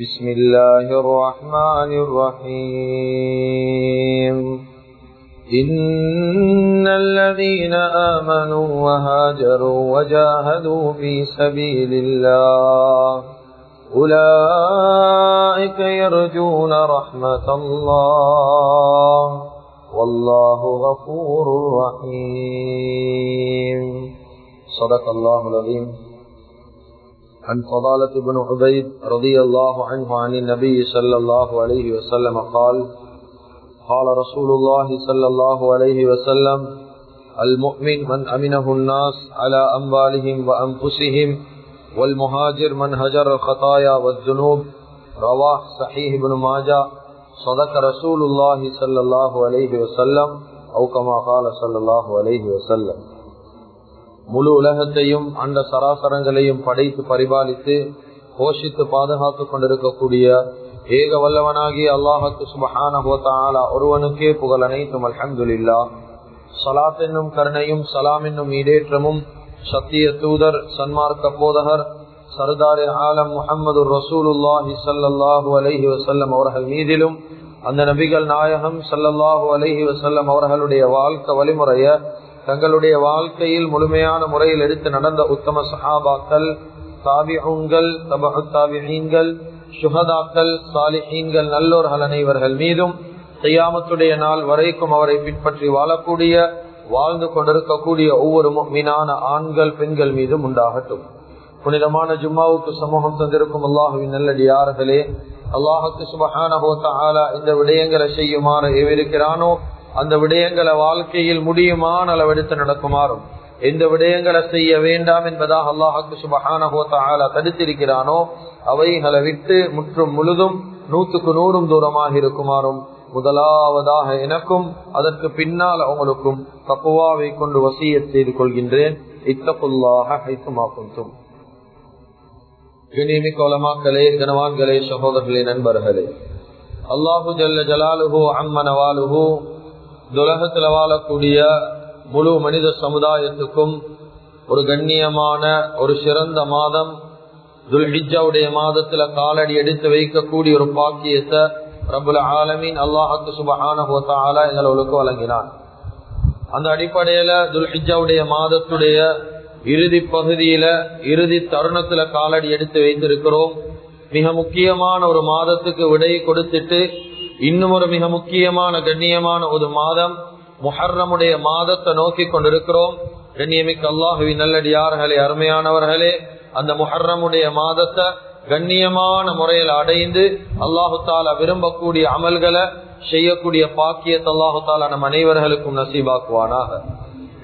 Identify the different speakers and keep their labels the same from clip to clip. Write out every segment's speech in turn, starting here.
Speaker 1: بسم الله الرحمن الرحيم. إن الذين آمنوا وهاجروا وجاهدوا في سبيل الله أولئك يرجون رحمة الله. والله غفور رحيم. صدق الله العظيم. عن فضالة بن عبيد رضي الله عنه عن النبي صلى الله عليه وسلم قال قال رسول الله صلى الله عليه وسلم، المؤمن من أمنه الناس على أموالهم وأنفسهم، والمهاجر من هجر الخطايا والذنوب. رواه صحيح بن ماجه، صدق رسول الله صلى الله عليه وسلم، أو كما قال صلى الله عليه وسلم. முழு உலகத்தையும் அந்த சராசரங்களையும் படைத்து பரிபாலித்து போஷித்து பாதுகாத்து கொண்டிருக்கக்கூடிய ஏக வல்லவனாகி அல்லாஹத்து சுபஹான ஒருவனுக்கே புகழ் அனைத்தும் அல்ஹம்துல்லா சலாத் என்னும் கருணையும் சலாம் என்னும் ஈடேற்றமும் சத்திய தூதர் சன்மார்க்க போதகர் சர்தார் ஆலம் முகமது ரசூலுல்லாஹி சல்லாஹூ அலஹி வசல்லம் அவர்கள் மீதிலும் அந்த நபிகள் நாயகம் சல்லல்லாஹூ அலஹி வசல்லம் அவர்களுடைய வாழ்க்கை வழிமுறைய தங்களுடைய வாழ்க்கையில் முழுமையான முறையில் எடுத்து நடந்த உத்தம சஹாபாக்கள் தாபிஹூன்கள் தபு தாபிஹீன்கள் சுகதாக்கள் சாலிஹீன்கள் நல்லோர்கள் அனைவர்கள் மீதும் செய்யாமத்துடைய நாள் வரைக்கும் அவரை பின்பற்றி வாழக்கூடிய வாழ்ந்து கொண்டிருக்கக்கூடிய ஒவ்வொரு மீனான ஆண்கள் பெண்கள் மீதும் உண்டாகட்டும். புனிதமான ஜும்மாவுக்கு சமூகம் தந்திருக்கும் அல்லாஹுவின் நல்லடியார்களே அல்லாஹுக்கு சுபஹான இந்த விடயங்களை செய்யுமாறு எவிருக்கிறானோ அந்த விடயங்களை வாழ்க்கையில் முடியுமான அளவெடுத்து நடக்குமாறும் எந்த விடயங்களை செய்ய வேண்டாம் என்பதாக அல்லாஹுக்கு தடுத்திருக்கிறானோ அவைகளை விட்டு முற்றும் முழுதும் நூற்றுக்கு நூறும் தூரமாக இருக்குமாறும் முதலாவதாக எனக்கும் அதற்கு பின்னால் அவங்களுக்கும் தப்புவாவை கொண்டு வசிய செய்து கொள்கின்றேன். இத்தப்புல்லாக ஹைத்துமாக்கும் கணிமிக்க கனவான்களே சகோதரர்களே நண்பர்களே. அல்லாஹு ஜல்ல ஜலாலுஹு அம்மனவாலுஹூ துலகத்தில் வாழக்கூடிய முழு மனித சமுதாயத்துக்கும் ஒரு கண்ணியமான ஒரு சிறந்த மாதம் துல்ஹிஜாவுடைய மாதத்துல காலடி எடுத்து வைக்கக்கூடிய ஒரு பாக்கியத்தை ரபுல் ஆலமீன் அல்லாஹாக்கு சுபஹான எங்களுக்கு வழங்கினான் அந்த அடிப்படையில துல்ஹிஜாவுடைய மாதத்துடைய இறுதி பகுதியில இறுதி தருணத்துல காலடி எடுத்து வைத்திருக்கிறோம். மிக முக்கியமான ஒரு மாதத்துக்கு விடை கொடுத்துட்டு இன்னும் ஒரு மிக முக்கியமான கண்ணியமான ஒரு மாதம் முஹர்ரமுடைய மாதத்தை நோக்கி கொண்டிருக்கிறோம். கண்ணியமிக்க அல்லாஹுவி நல்லடியார்களே அருமையானவர்களே அந்த முஹர்ரமுடைய மாதத்தை கண்ணியமான முறையில் அடைந்து அல்லாஹு தாலா விரும்பக்கூடிய அமல்களை செய்யக்கூடிய பாக்கியத்தை அல்லாஹு தாலா நம் அனைவர்களுக்கும் நசீபாக்குவானாக.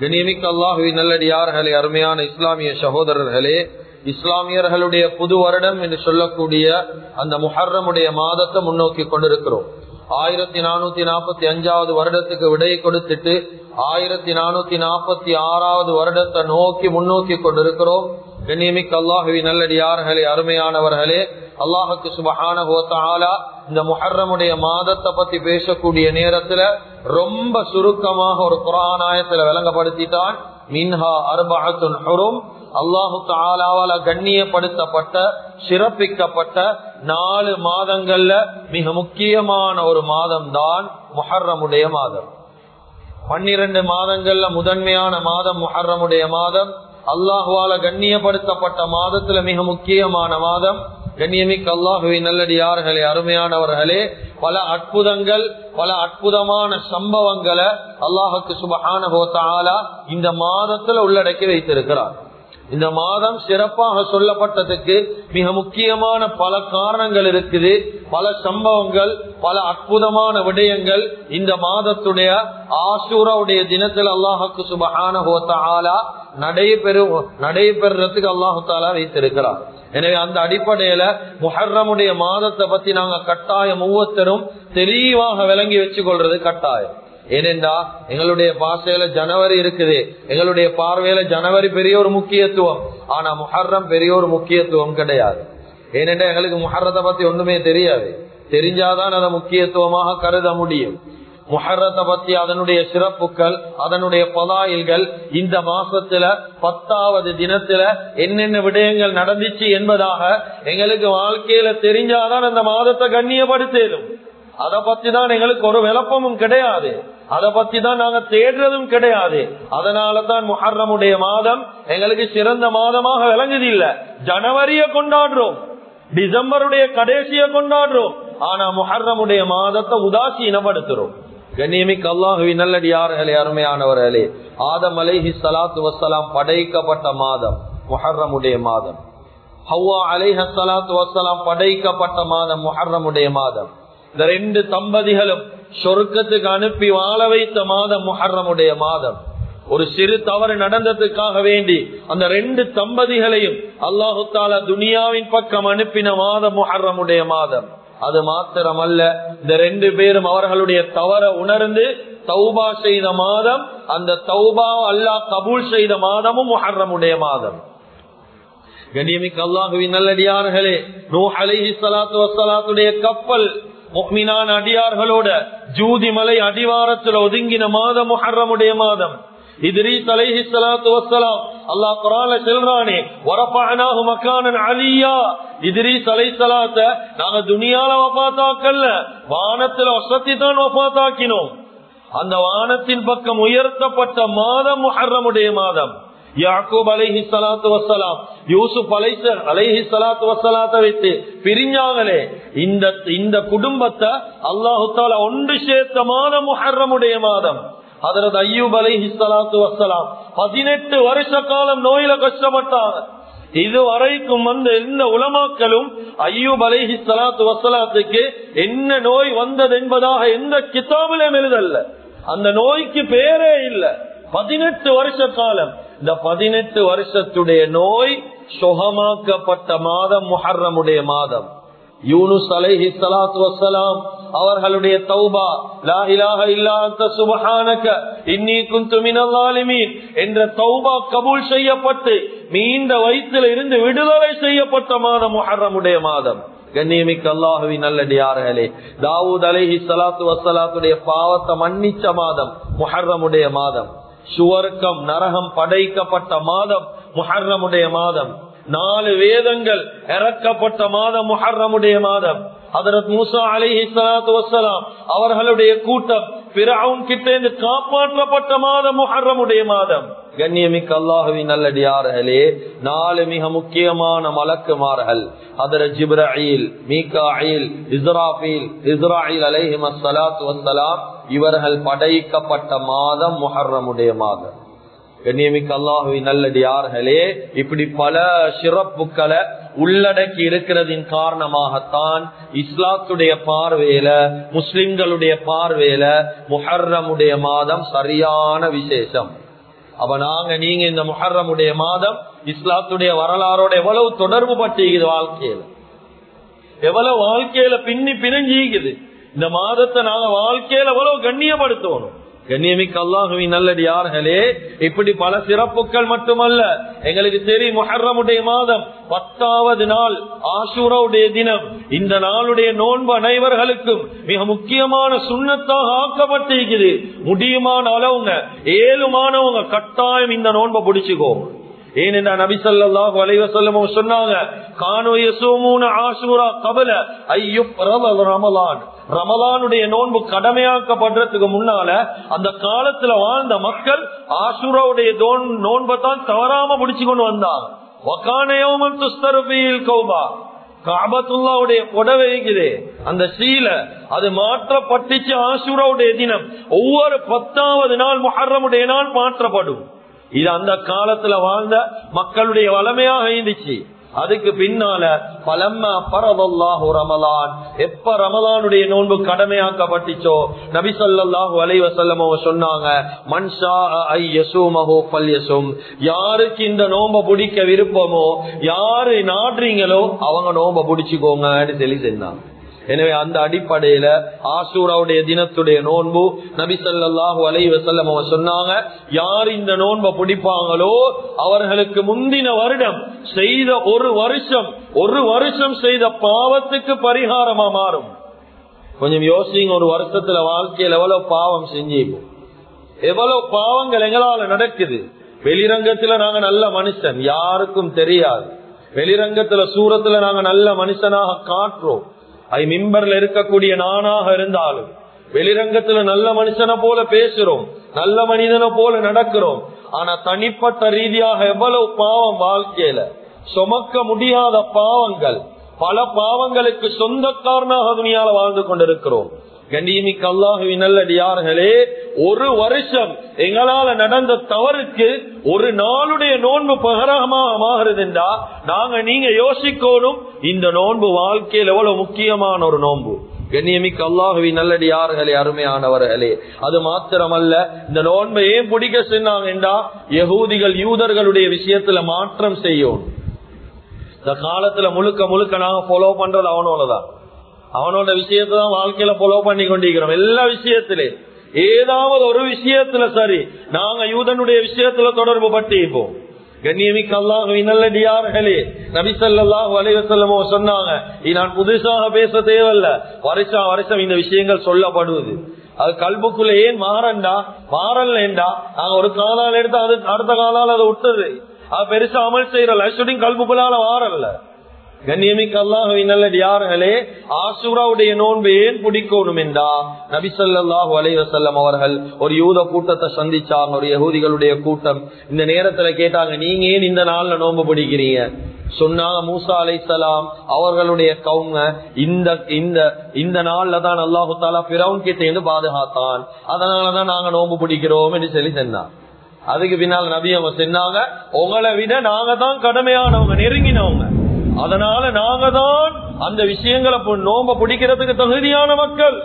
Speaker 1: கண்ணியமிக்க அல்லாஹுவி நல்லடியார்களே அருமையான இஸ்லாமிய சகோதரர்களே இஸ்லாமியர்களுடைய புது வருடம் என்று சொல்லக்கூடிய அந்த முஹர்ரமுடைய மாதத்தை முன்னோக்கி கொண்டிருக்கிறோம். ஆயிரத்தி நானூத்தி நாற்பத்தி அஞ்சாவது வருடத்துக்கு விடை கொடுத்துட்டு ஆயிரத்தி நானூத்தி நாற்பத்தி ஆறாவது வருடத்தை நோக்கி முன்னோக்கி கொண்டிருக்கிறோம். கண்ணியமிக்க அல்லாஹுவி நல்லடியார்களே அருமையானவர்களே அல்லாஹுக்கு சுபஹான இந்த முஹர்ரமுடைய மாதத்தை பத்தி பேசக்கூடிய நேரத்துல ரொம்ப சுருக்கமாக ஒரு குரானாயத்துல விளங்கப்படுத்திட்டான். மின்ஹா அர்பஹத்துன் அல்லாஹு தாலாவால கண்ணியப்படுத்தப்பட்ட சிறப்பிக்கப்பட்ட நாலு மாதங்கள்ல மிக முக்கியமான ஒரு மாதம் தான் முஹர்ரமுடைய மாதம். பன்னிரண்டு மாதங்கள்ல முதன்மையான மாதம் முஹர்ரமுடைய மாதம். அல்லாஹுவால கண்ணியப்படுத்தப்பட்ட மாதத்துல மிக முக்கியமான மாதம். கண்ணியமிக்க அல்லாஹுவை நல்லடியார்களே அருமையானவர்களே பல அற்புதங்கள் பல அற்புதமான சம்பவங்களை அல்லாஹுக்கு சுபகான இந்த மாதத்துல உள்ளடக்கி வைத்திருக்கிறார். இந்த மாதம் சிறப்பாக சொல்லப்பட்டதுக்கு மிக முக்கியமான பல காரணங்கள் இருக்குது. பல சம்பவங்கள் பல அற்புதமான விடயங்கள் இந்த மாதத்துடைய ஆசூராவுடைய தினத்தில் அல்லாஹுக்கு சுபஹான நடைபெறும் நடைபெறதுக்கு அல்லாஹு தாலா வைத்திருக்கிறார். எனவே அந்த அடிப்படையில முஹர்ரமுடைய மாதத்தை பத்தி நாங்க கட்டாயம் ஒவ்வொருத்தரும் தெளிவாக விளங்கி வச்சு கொள்றது கட்டாயம். ஏனென்றா எங்களுடைய பாசையில ஜனவரி இருக்குது. எங்களுடைய பார்வையில ஜனவரி பெரிய ஒரு முக்கியத்துவம். ஆனா முஹர்ரம் பெரிய ஒரு முக்கியத்துவம் கிடையாது. ஏனென்றா எங்களுக்கு முஹர்ரத்தை பத்தி ஒண்ணுமே தெரியாது. தெரிஞ்சாதான் அதை முக்கியத்துவமாக கருத முடியும். முஹர்ரத்தை பத்தி அதனுடைய சிறப்புகள் அதனுடைய பதாயில்கள் இந்த மாசத்துல பத்தாவது தினத்துல என்னென்ன விடயங்கள் நடந்துச்சு என்பதாக எங்களுக்கு வாழ்க்கையில தெரிஞ்சாதான் அந்த மாதத்தை கண்ணியப்படுத்தலும் அதை பத்தி தான் எங்களுக்கு ஒரு விளப்பமும் கிடையாது. அதை பத்தி தான் நாங்க தேடுறதும் கிடையாது. அதனால தான் முஹர்ரமுடைய மாதம் எங்களுக்கு சிறந்த மாதமாக விளங்குது இல்ல ஜனவரிய கொண்டாடுறோம். டிசம்பருடைய கடைசிய கொண்டாடுறோம். ஆனா முஹர்ரமுடைய மாதத்தை உதாசீனப்படுத்துறோம். கண்ணியமிக்கு அல்லாஹுவி நல்லடியார்களே அருமையானவர்களே ஆதம் அலைஹி சலாத்து வசலாம் படைக்கப்பட்ட மாதம் முஹர்ரமுடைய மாதம். ஹவ்வா அலைஹ சலாத்து வசலாம் படைக்கப்பட்ட மாதம் முஹர்ரமுடைய மாதம். இந்த ரெண்டு தம்பதிகளும் சொருக்கத்துக்கு அனுப்பி வாழ வைத்த மாதம் முஹர்ரமுடைய மாதம். ஒரு சிறு தவறு நடந்ததுக்காக வேண்டி அந்த ரெண்டு தம்பதிகளையும் அல்லாஹு தாலா துனியாவின் பக்கம் அனுப்பின மாதம் முஹர்ரமுடைய மாதம். அது மாத்திரமல்ல இந்த ரெண்டு பேரும் அவர்களுடைய தவற உணர்ந்து தௌபா செய்த மாதம் அந்த தௌபா அல்லாஹ் கபூல் செய்த மாதமும் முஹர்ரமுடைய மாதம். கண்ணியமிக்கு அல்லாஹுவின் நல்லடியார்களே நூ அலிஹி சலாத்து வசலாத்துடைய கப்பல் முக்மினான அடியார்களோட ஜூதி மலை அடிவாரத்தில் ஒதுங்கின மாதம் முஹர்ரமுடைய மாதம். இத்ரீஸ் அலைஹி சலாத்து வஸ்ஸலாம் அல்லாஹ் குர்ஆன்ல செல்றானே வரஃபஅனாஹு மக்கானன் அலியா. இத்ரீஸ் சலாத்த நாங்க துணியால வஃபாத்தாக்கல்ல வானத்துல வசதி தான் வஃபாத்தாக்கினோம் அந்த வானத்தின் பக்கம் உயர்த்தப்பட்ட மாதம் முஹர்ரமுடைய மாதம். யாக்கூப் அலைஹி சலாத்து வசலாம் யூசுப் அலைச அலைஹி சலாத்து வசலாத்தை வைத்து பிரிஞ்சாங்களே இந்த இந்த குடும்பத்தை அல்லாஹு ஒன்று சேர்த்த மாதம் முஹர்ரமுடைய மாதம். அதனது ஐயூப் அலைஹி சலாத்து வசலாம் பதினெட்டு வருஷ காலம் நோயில கஷ்டப்பட்டாங்க. இதுவரைக்கும் வந்து எந்த உலமாக்களும் ஐயூப் அலைஹி சலாத்து வசலாத்துக்கு என்ன நோய் வந்தது என்பதாக எந்த கிதாபிலும் எழுதல்ல. அந்த நோய்க்கு பேரே இல்லை. பதினெட்டு வருஷ காலம் இந்த பதினெட்டு வருஷத்துடைய நோய் சுகமாக்கப்பட்ட மாதம் முஹர்ரமுடைய மாதம். யூனுஸ் அலைஹி சலாத்து வசலாம் அவர்களுடைய தௌபா லா இலாக இல்லாத சுபஹானக இன்னி இன்னீ குன்து என்ற தௌபா கபூல் செய்யப்பட்டு மீண்ட வயிற்றில் இருந்து விடுதலை செய்யப்பட்ட மாதம் முஹர்ரமுடைய மாதம். கண்ணியமிக்க அல்லாஹுவின் நல்லடியார்களே தாவூத் அலைஹி சலாத்து வசலாத்துடைய பாவத்தை மன்னிச்ச மாதம் முஹர்ரமுடைய மாதம். சுவர்க்கம் நரகம் படைக்கப்பட்ட மாதம் முஹர்ரமுடைய மாதம். நாலு வேதங்கள் இறக்கப்பட்ட மாதம் முஹர்ரமுடைய மாதம். அதரத் மூசா அலிஹி சலாத்து வசலாம் அவர்களுடைய கூட்டம் பிறவுன் கிட்ட காப்பாற்றப்பட்ட மாதம் முஹர்ரமுடைய மாதம். கண்ணியமிக்க அல்லாஹுவின் நல்லடியார்களே நாலு மிக முக்கியமான மலக்குமார்கள். அதர ஜிப்ரீல் மீகாயில் இஸ்ராஃபீல் இஸ்ராயில் அலைஹிம் அஸ்ஸலாத்து வசலாம் இவர்கள் படைக்கப்பட்ட மாதம் முஹர்ரமுடைய மாதம் கண்ணியமிக்க நல்லடி நல்லடியார்களே இப்படி பல சிறப்புகளை உள்ளடக்கி இருக்கிறதின் காரணமாகத்தான் இஸ்லாத்துடைய பார்வையில முஸ்லிம்களுடைய பார்வையில முஹர்ரமுடைய மாதம் சரியான விசேஷம். அப்ப நாங்க நீங்க இந்த முஹர்ரமுடைய மாதம் இஸ்லாத்துடைய வரலாறோட எவ்வளவு தொடர்பு பட்டிக்குது வாழ்க்கையில? எவ்வளவு வாழ்க்கையில பின்னி பிரிஞ்சிக்குது? இந்த மாதத்தை நாங்க வாழ்க்கையில எவ்வளவு கண்ணியப்படுத்தணும். கண்ணியமிக்க அல்லாஹுவி நல்லடி யார்களே இப்படி பல சிறப்புகள் மட்டுமல்ல. எங்களுக்கு தெரியும் மொஹர்ரமுடைய மாதம் பத்தாவது நாள் ஆசூராவுடைய தினம். இந்த நாளுடைய நோன்பு அனைவர்களுக்கும் மிக முக்கியமான சுண்ணத்தாக ஆக்கப்பட்டிருக்குது. முடியுமான அளவுங்க ஏழுமானவங்க கட்டாயம் இந்த நோன்பை பிடிச்சுக்கோ ஏனென்றா நபிசல்லாஹு அலைவசல்லமும் சொன்னாங்க காணோ யசோமூன ஆசூரா கபல ஐயோ பிரபல ரமலான். ரமலானுடைய நோன்பு கடமையாக்கப்படுறதுக்கு முன்னால அந்த காலத்துல வாழ்ந்த மக்கள் ஆசுராவுடைய நோன்பை தான் தவறாம முடிச்சு கொண்டு வந்தாங்க. வக்கான யௌமன் கௌபா. காபத்துல்லாவுடைய புடவை இருக்குது. அந்த சீலை அது மாற்றப்பட்டுச்சு ஆசூராவுடைய தினம். ஒவ்வொரு பத்தாவது நாள் முஹர்ரமுடைய நாள் மாற்றப்படும். இது அந்த காலத்துல வாழ்ந்த மக்களுடைய வளமையாக இருந்துச்சு. அதுக்கு பின்னால பலம்மா பரவல்லாஹு ரமலான். எப்ப ரமலானுடைய நோன்பு கடமையாக்கப்பட்டுச்சோ நபி ஸல்லல்லாஹு அலைஹி சொன்னாங்க மன்ஷா ஐயசுமஹு பல்யசும் யாருக்கு இந்த நோன்பை பிடிக்க விருப்பமோ யாரு நாடுறீங்களோ அவங்க நோன்பை பிடிச்சுக்கோங்கன்னு சொல்லி சொன்னாங்க எனவே அந்த அடிப்படையில ஆசூராவுடைய தினத்துடைய நோன்பு நபி ஸல்லல்லாஹு அலைஹி வஸல்லம் சொன்னாங்க யார் இந்த நோன்பை பிடிப்பாங்களோ அவர்களுக்கு முந்தின வருடம் செய்த ஒரு வருஷம் ஒரு வருஷம் செய்த பாவத்துக்கு பரிகாரமா மாறும். கொஞ்சம் யோசிங்க ஒரு வருஷத்துல வாழ்க்கையில எவ்வளவு பாவம் செஞ்சிப்போம் எவ்வளவு பாவங்கள் எங்களால நடக்குது. வெளிரங்கத்துல நாங்க நல்ல மனுஷன் யாருக்கும் தெரியாது. வெளிரங்கத்துல சூரத்துல நாங்க நல்ல மனுஷனாக காட்டுறோம். ஐ மிம்பர்ல இருக்கக்கூடிய நானாக இருந்தாலும் வெளிரங்கத்துல நல்ல மனுஷனை போல பேசுறோம் நல்ல மனிதனை போல நடக்கிறோம் ஆனா தனிப்பட்ட ரீதியாக எவ்வளவு பாவம் வாழ்க்கையில சுமக்க முடியாத பாவங்கள் பல பாவங்களுக்கு சொந்தக்காரனாக துணியால வாழ்ந்து கொண்டிருக்கிறோம். கண்ணியமிக்கு அல்லாஹுவின் நல்லடியார்களே ஒரு வருஷம் எங்களால நடந்த தவறுக்கு ஒரு நாளுடைய நோன்பு பகரமாக மாறுதுண்டா நாங்க நீங்க யோசிக்கணும் இந்த நோன்பு வாழ்க்கையில் எவ்வளவு முக்கியமான ஒரு நோன்பு. கண்ணியமிக்கு அல்லாஹுவி நல்லடியார்களே அருமையானவர்களே அது மாத்திரமல்ல இந்த நோன்பை ஏன் பிடிக்க சொன்னாங்கன்றா யகூதிகள் யூதர்களுடைய விஷயத்துல மாற்றம் செய்யும். இந்த காலத்துல முழுக்க முழுக்க நாங்க ஃபாலோ பண்றது அவனோடதான் அவனோட விஷயத்தை தான் வாழ்க்கையில ஃபாலோ பண்ணி கொண்டிருக்கிறோம். எல்லா விஷயத்திலே. ஏதாவது ஒரு விஷயத்துல சரி நாங்க யூதனுடைய விஷயத்துல தொடர்பு பட்டு இருப்போம் அல்லாஹுவின் நல்லடியார்களே நபிசல்லாஹு அலைவசல்லமோ சொன்னாங்க நான் புதுசாக பேச தேவையில்ல. வருஷம் வருஷம் இந்த விஷயங்கள் சொல்லப்படுவது. அது கல்புக்குள்ள ஏன் மாறண்டா? மாறலேண்டா நாங்க ஒரு காலால் எடுத்து அது அடுத்த காலால் அதை விட்டுறது அது பெருசா அமல் செய்யறல ஷூட்டிங் கல்புக்குள்ளால மாறல்ல. கண்ணியமிக்கு அல்லாஹுவின் நல்லடியார்களே ஆசூராவுடைய நோன்பு ஏன் பிடிக்கணும் என்றா? நபிசல்லாஹு அலைவசல்லம் அவர்கள் ஒரு யூத கூட்டத்தை சந்திச்சாங்க ஒரு யகூதிகளுடைய கூட்டம். இந்த நேரத்துல கேட்டாங்க நீங்க ஏன் இந்த நாள்ல நோன்பு பிடிக்கிறீங்க? சொன்னாங்க மூசா அலைசலாம் அவர்களுடைய கவுங்க இந்த இந்த இந்த நாள்ல தான் அல்லாஹு தாலா பிரவுன் கிட்ட இருந்து பாதுகாத்தான். அதனாலதான் நாங்க நோன்பு பிடிக்கிறோம் என்று சொல்லி சொன்னான். அதுக்கு பின்னால் நபி அவங்க சொன்னாங்க உங்களை விட நாங்க தான் கடமையானவங்க நெருங்கினவங்க. அதனால நாங்க தான் அந்த விஷயங்களை நோம்ப பிடிக்கிறதுக்கு தகுதியான மக்கள்.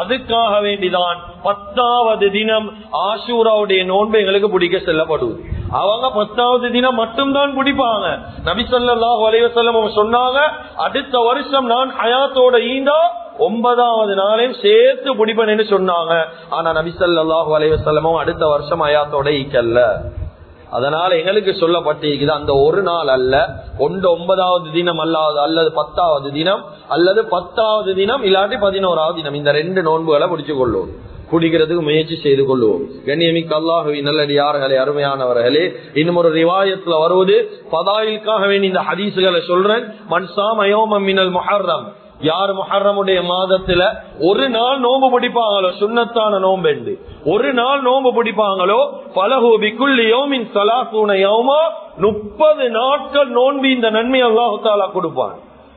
Speaker 1: அதுக்காக வேண்டிதான் பத்தாவது தினம் ஆசூராவுடைய நோன்பு எங்களுக்கு பிடிக்க செல்லப்படுவது அவங்க பத்தாவது தினம் மட்டும்தான் பிடிப்பாங்க. நபிசல்லாஹ் வலைவசல்லம் சொன்னாங்க அடுத்த வருஷம் நான் ஹயாத்தோட ஈந்தா ஒன்பதாவது நாளையும் சேர்த்து பிடிப்பேன் சொன்னாங்க. ஆனா நபிசல்லாஹு அலைவசல்லமும் அடுத்த வருஷம் அயாத்தோட ஈக்கல்ல அதனால எங்களுக்கு சொல்லப்பட்டிருக்குது அந்த ஒரு நாள் அல்ல. ஒன்று ஒன்பதாவது தினம் அல்லாது அல்லது பத்தாவது தினம் அல்லது பத்தாவது தினம் இல்லாட்டி பதினோராவது தினம். இந்த ரெண்டு நோன்புகளை பிடிச்சு கொள்ளும் குடிக்கிறதுக்கு முயற்சி செய்து கொள்வோம். கண்ணியமிக்க அல்லாஹுவி நல்லடியார்களே அருமையானவர்களே இன்னும் ஒரு ரிவாயத்துல வருவது பதாயிலுக்காக வேண்டி இந்த ஹதீசுகளை சொல்றேன். மன்சா அயோமம் மினல் முஹர்ரம். யார் முஹர்ரமுடைய மாதத்துல ஒரு நாள் நோம்பு பிடிப்பாங்களோ? சுண்ணத்தான நோம்பெண்டு ஒரு நாள் நோம்பு பிடிப்பாங்களோ? பலஹூபிக்குள் யோமின் சலாசூன யோமா? முப்பது நாட்கள் நோன்பி இந்த நன்மை அல்லாஹாலா கொடுப்பான்.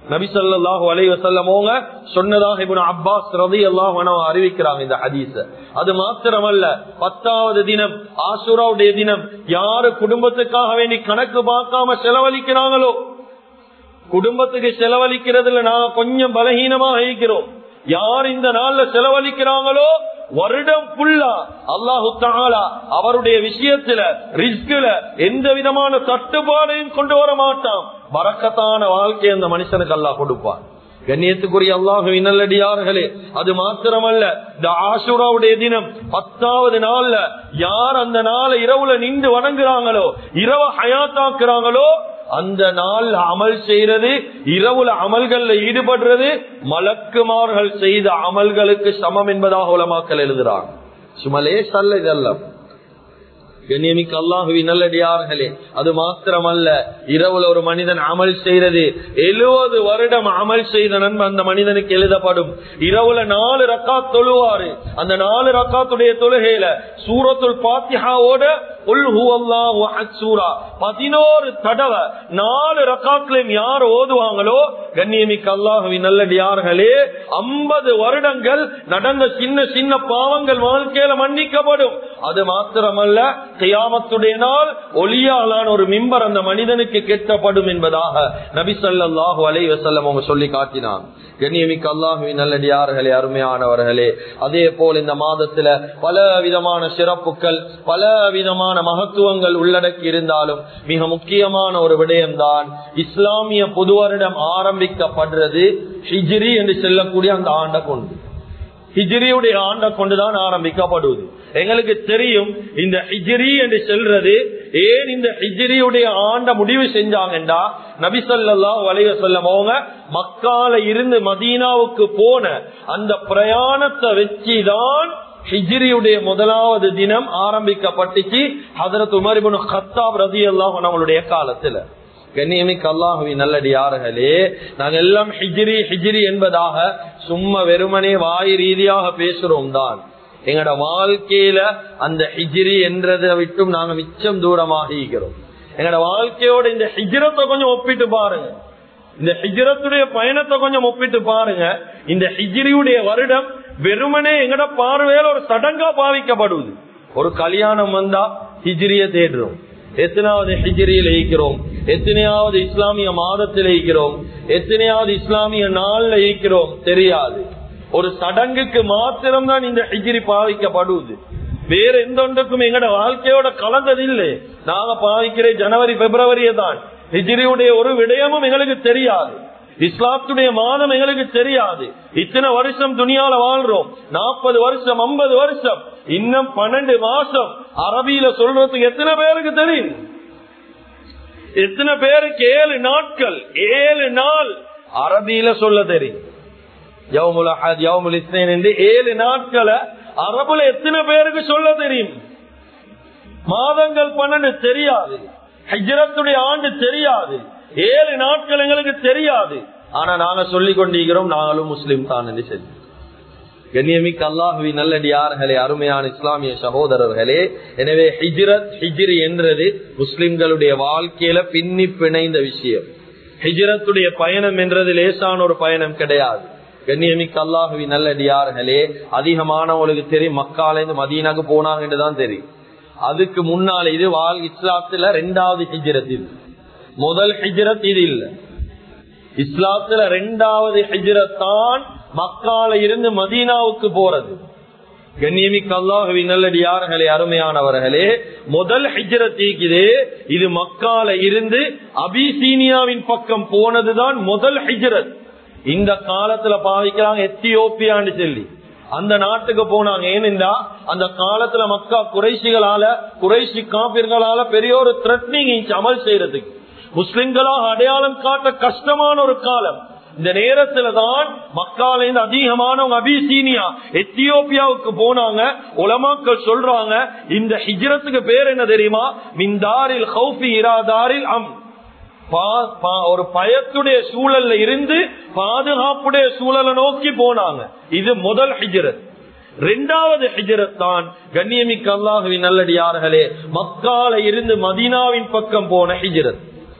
Speaker 1: நபிசல்லாஹு அலைவசல்லமோங்க சொன்னதாக இப்போ அப்பாஸ் ரதி அல்லாஹ் அறிவிக்கிறாங்க இந்த ஹதீஸ. அது மாத்திரமல்ல பத்தாவது தினம் ஆசுராவுடைய தினம். யாரு குடும்பத்துக்காக வேண்டி கணக்கு பார்க்காம செலவழிக்கிறாங்களோ? குடும்பத்துக்கு செலவழிக்கிறதுல நாங்க கொஞ்சம் பலகீனமா இருக்கிறோம். யார் இந்த நாள்ல செலவழிக்கிறாங்களோ வருடம் புல்லா அல்லாஹு தாலா அவருடைய விஷயத்துல ரிஸ்குல எந்த விதமான தட்டுப்பாடையும் கொண்டு வர மாட்டான். பறக்கத்தான வாழ்க்கை அந்த மனுஷனுக்கு அல்லாஹ் கொடுப்பான். கண்ணியத்துக்குரிய அல்லாஹு நல்லடியார்களே அது மாத்திரமல்ல இந்த ஆசுராவுடைய தினம் பத்தாவது நாள்ல யார் அந்த நாளை இரவுல நின்று வணங்குறாங்களோ இரவு ஹயாத்தாக்குறாங்களோ அந்த நாள் அமல் செய்யறது இரவுல அமல்கள்ல ஈடுபடுறது மலக்குமார்கள் செய்த அமல்களுக்கு சமம் என்பதாக உலமாக்கல் எழுதுறாங்க சுமலே சல்ல இதெல்லாம். கண்ணியமிக்கு அல்லாஹுவி நல்லடியார்களே அது மாத்திரமல்ல இரவுல ஒரு மனிதன் அமல் செய்யறது எழுபது வருடம் அமல் செய்த நன்மை அந்த மனிதனுக்கு எழுதப்படும். இரவுல நாலு ரக்காத் தொழுவாரு. அந்த நாலு ரக்காத்துடைய தொழுகையில சூரத்துல் பாத்தியாவோட உல் பதினோரு தடவை நாலு ரக்காக்களையும் யார் ஓதுவாங்களோ கண்ணியமிக்க அல்லாஹவி நல்லடியார்களே ஐம்பது வருடங்கள் நடந்த சின்ன சின்ன பாவங்கள் வாழ்க்கையில மன்னிக்கப்படும். அது மாத்திரமல்ல கியாமத்துடைய நாள் ஒளியாலான ஒரு மிம்பர் அந்த மனிதனுக்கு கெட்டப்படும் என்பதாக நபி ஸல்லல்லாஹு அலைஹி வஸல்லம் அவங்க சொல்லி காட்டினான். கண்ணியமிக்க அல்லாஹுவின் நல்லடியார்களே அருமையானவர்களே அதே போல் இந்த மாதத்துல பல விதமான சிறப்புகள் பல விதமான மகத்துவங்கள் உள்ளடக்கி இருந்தாலும் மிக முக்கியமான ஒரு விடயம்தான் இஸ்லாமிய புது வருடம் ஆரம்பிக்கப்படுறது ஹிஜ்ரி என்று சொல்லக்கூடிய அந்த ஆண்டை கொண்டு. ஹிஜ்ரியுடைய ஆண்டை கொண்டுதான் ஆரம்பிக்கப்படுவது. எங்களுக்கு தெரியும் இந்த ஹிஜ்ரி என்று சொல்றது ஏன் இந்த ஹிஜ்ரியுடைய ஆண்ட முடிவு செஞ்சாங்கன்றா நபிசல்லா வலைய சொல்லம் அவங்க மக்கால இருந்து மதீனாவுக்கு போன அந்த பிரயாணத்தை வச்சுதான் ஹிஜ்ரியுடைய முதலாவது தினம் ஆரம்பிக்கப்பட்டுச்சு ஹதரத் உமரிபுன் ஹத்தாப் ரதி அல்லாஹ் நம்மளுடைய காலத்துல. கண்ணியமிக்கு அல்லாஹுவி நல்லடியார்களே நாங்க எல்லாம் ஹிஜ்ரி ஹிஜ்ரி என்பதாக சும்மா வெறுமனே வாய் ரீதியாக பேசுறோம் தான் எங்கட வாழ்க்கையில அந்த ஹிஜ்ரி என்றதை விட்டும் நாங்க மிச்சம் தூரமாக இருக்கிறோம் எங்கட வாழ்க்கையோட இந்த ஹிஜிரத்தை கொஞ்சம் ஒப்பிட்டு பாருங்க. இந்த ஹிஜிரத்துடைய பயணத்தை கொஞ்சம் ஒப்பிட்டு பாருங்க. இந்த ஹிஜிரியுடைய வருடம் வெறுமனே எங்கட பார்வையில ஒரு சடங்கா பாவிக்கப்படுவது ஒரு கல்யாணம் வந்தா ஹிஜிரிய தேடுறோம். எத்தனாவது ஹிஜிரியில் இருக்கிறோம் எத்தனையாவது இஸ்லாமிய மாதத்தில் இருக்கிறோம் எத்தனையாவது இஸ்லாமிய நாள்ல இருக்கிறோம் தெரியாது. ஒரு சடங்குக்கு மாத்திரம்தான் இந்த ஹிஜிரி பாவிக்கப்படுவது. வேற எந்த ஒன்றுக்கும் எங்கட வாழ்க்கையோட கலந்தது இல்லை. நாங்க பாவிக்கிற ஜனவரி பிப்ரவரியை தான். ஹிஜிரியுடைய ஒரு விடயமும் எங்களுக்கு தெரியாது. இஸ்லாத்துடைய மாதம் எங்களுக்கு தெரியாது. இத்தனை வருஷம் துணியால வாழ்றோம். நாற்பது வருஷம் ஐம்பது வருஷம். இன்னும் பன்னெண்டு மாசம். அரபியில சொல்றதுக்கு எத்தனை பேருக்கு தெரியும்? எத்தனை பேருக்கு? ஏழு நாட்கள். ஏழு நாள். அரபியில சொல்ல தெரியும். யவுமுல் அஹத் யவுமுல் இஸ்னேன் என்று ஏழு நாட்களை அரபுல எத்தனை பேருக்கு சொல்ல தெரியும்? மாதங்கள் பன்னெண்டு தெரியாது. ஹஜ்ரத்துடைய ஆண்டு தெரியாது. ஏழு நாட்கள் எங்களுக்கு தெரியாது. ஆனா நாங்க சொல்லிக் கொண்டிருக்கிறோம் நாங்களும் முஸ்லிம் தான் என்று சொல்லி. கண்ணியமிக்கு அல்லாஹுவி நல்லடியார்களே அருமையான இஸ்லாமிய சகோதரர்களே எனவே ஹிஜ்ரத் ஹிஜ்ரி என்றது முஸ்லிம்களுடைய வாழ்க்கையில பின்னி பிணைந்த விஷயம். ஹிஜ்ரத்துடைய பயணம் என்றது லேசான ஒரு பயணம் கிடையாது. கண்ணியமிக்க அல்லாஹுவி நல்லடியார்களே அதிகமானவங்களுக்கு தெரியும் மக்காலேருந்து மதீனாக்கு போனாங்கன்றுதான் தெரியும். அதுக்கு முன்னால இது வாழ் இஸ்லாத்துல ரெண்டாவது ஹிஜ்ரத் இது. முதல் ஹிஜ்ரத் இது இல்ல. இஸ்லாத்துல ரெண்டாவது ஹிஜ்ரத் தான் மக்கால இருந்து மதீனாவுக்கு போறது. கண்ணியமிக்க அல்லாஹவி நல்லடியார்களே அருமையானவர்களே முதல் ஹிஜ்ரத் இது இது மக்கால இருந்து அபிசீனியாவின் பக்கம் போனதுதான் முதல் ஹிஜ்ரத். இந்த காலத்துல பாவிக்கிறாங்க எத்தியோப்பியான்னு சொல்லி. அந்த நாட்டுக்கு போனாங்க. ஏனென்றா அந்த காலத்துல மக்கா குறைசிகளால குறைசி காப்பிர்களால பெரிய ஒரு த்ரெட்னிங் அமல் செய்யறதுக்கு. முஸ்லிம்களாக அடையாளம் காட்ட கஷ்டமான ஒரு காலம். இந்த நேரத்துல தான் மக்காலேருந்து அதிகமானவங்க அபிசீனியா எத்தியோப்பியாவுக்கு போனாங்க. உலமாக்கள் சொல்றாங்க இந்த ஹிஜ்ரத்துக்கு பேர் என்ன தெரியுமா? மின்தாரில் ஹவுஃபி இராதாரில் அம். ஒரு பயத்துடைய சூழல்ல இருந்து பாதுகாப்புடைய சூழலை நோக்கி போனாங்க. இது முதல் ஹிஜரத். இரண்டாவது ஹிஜரத் தான் கண்ணியமிக்க அல்லாஹுவின் நல்லடியார்களே மக்கால இருந்து மதீனாவின் பக்கம் போன ஹிஜரத்.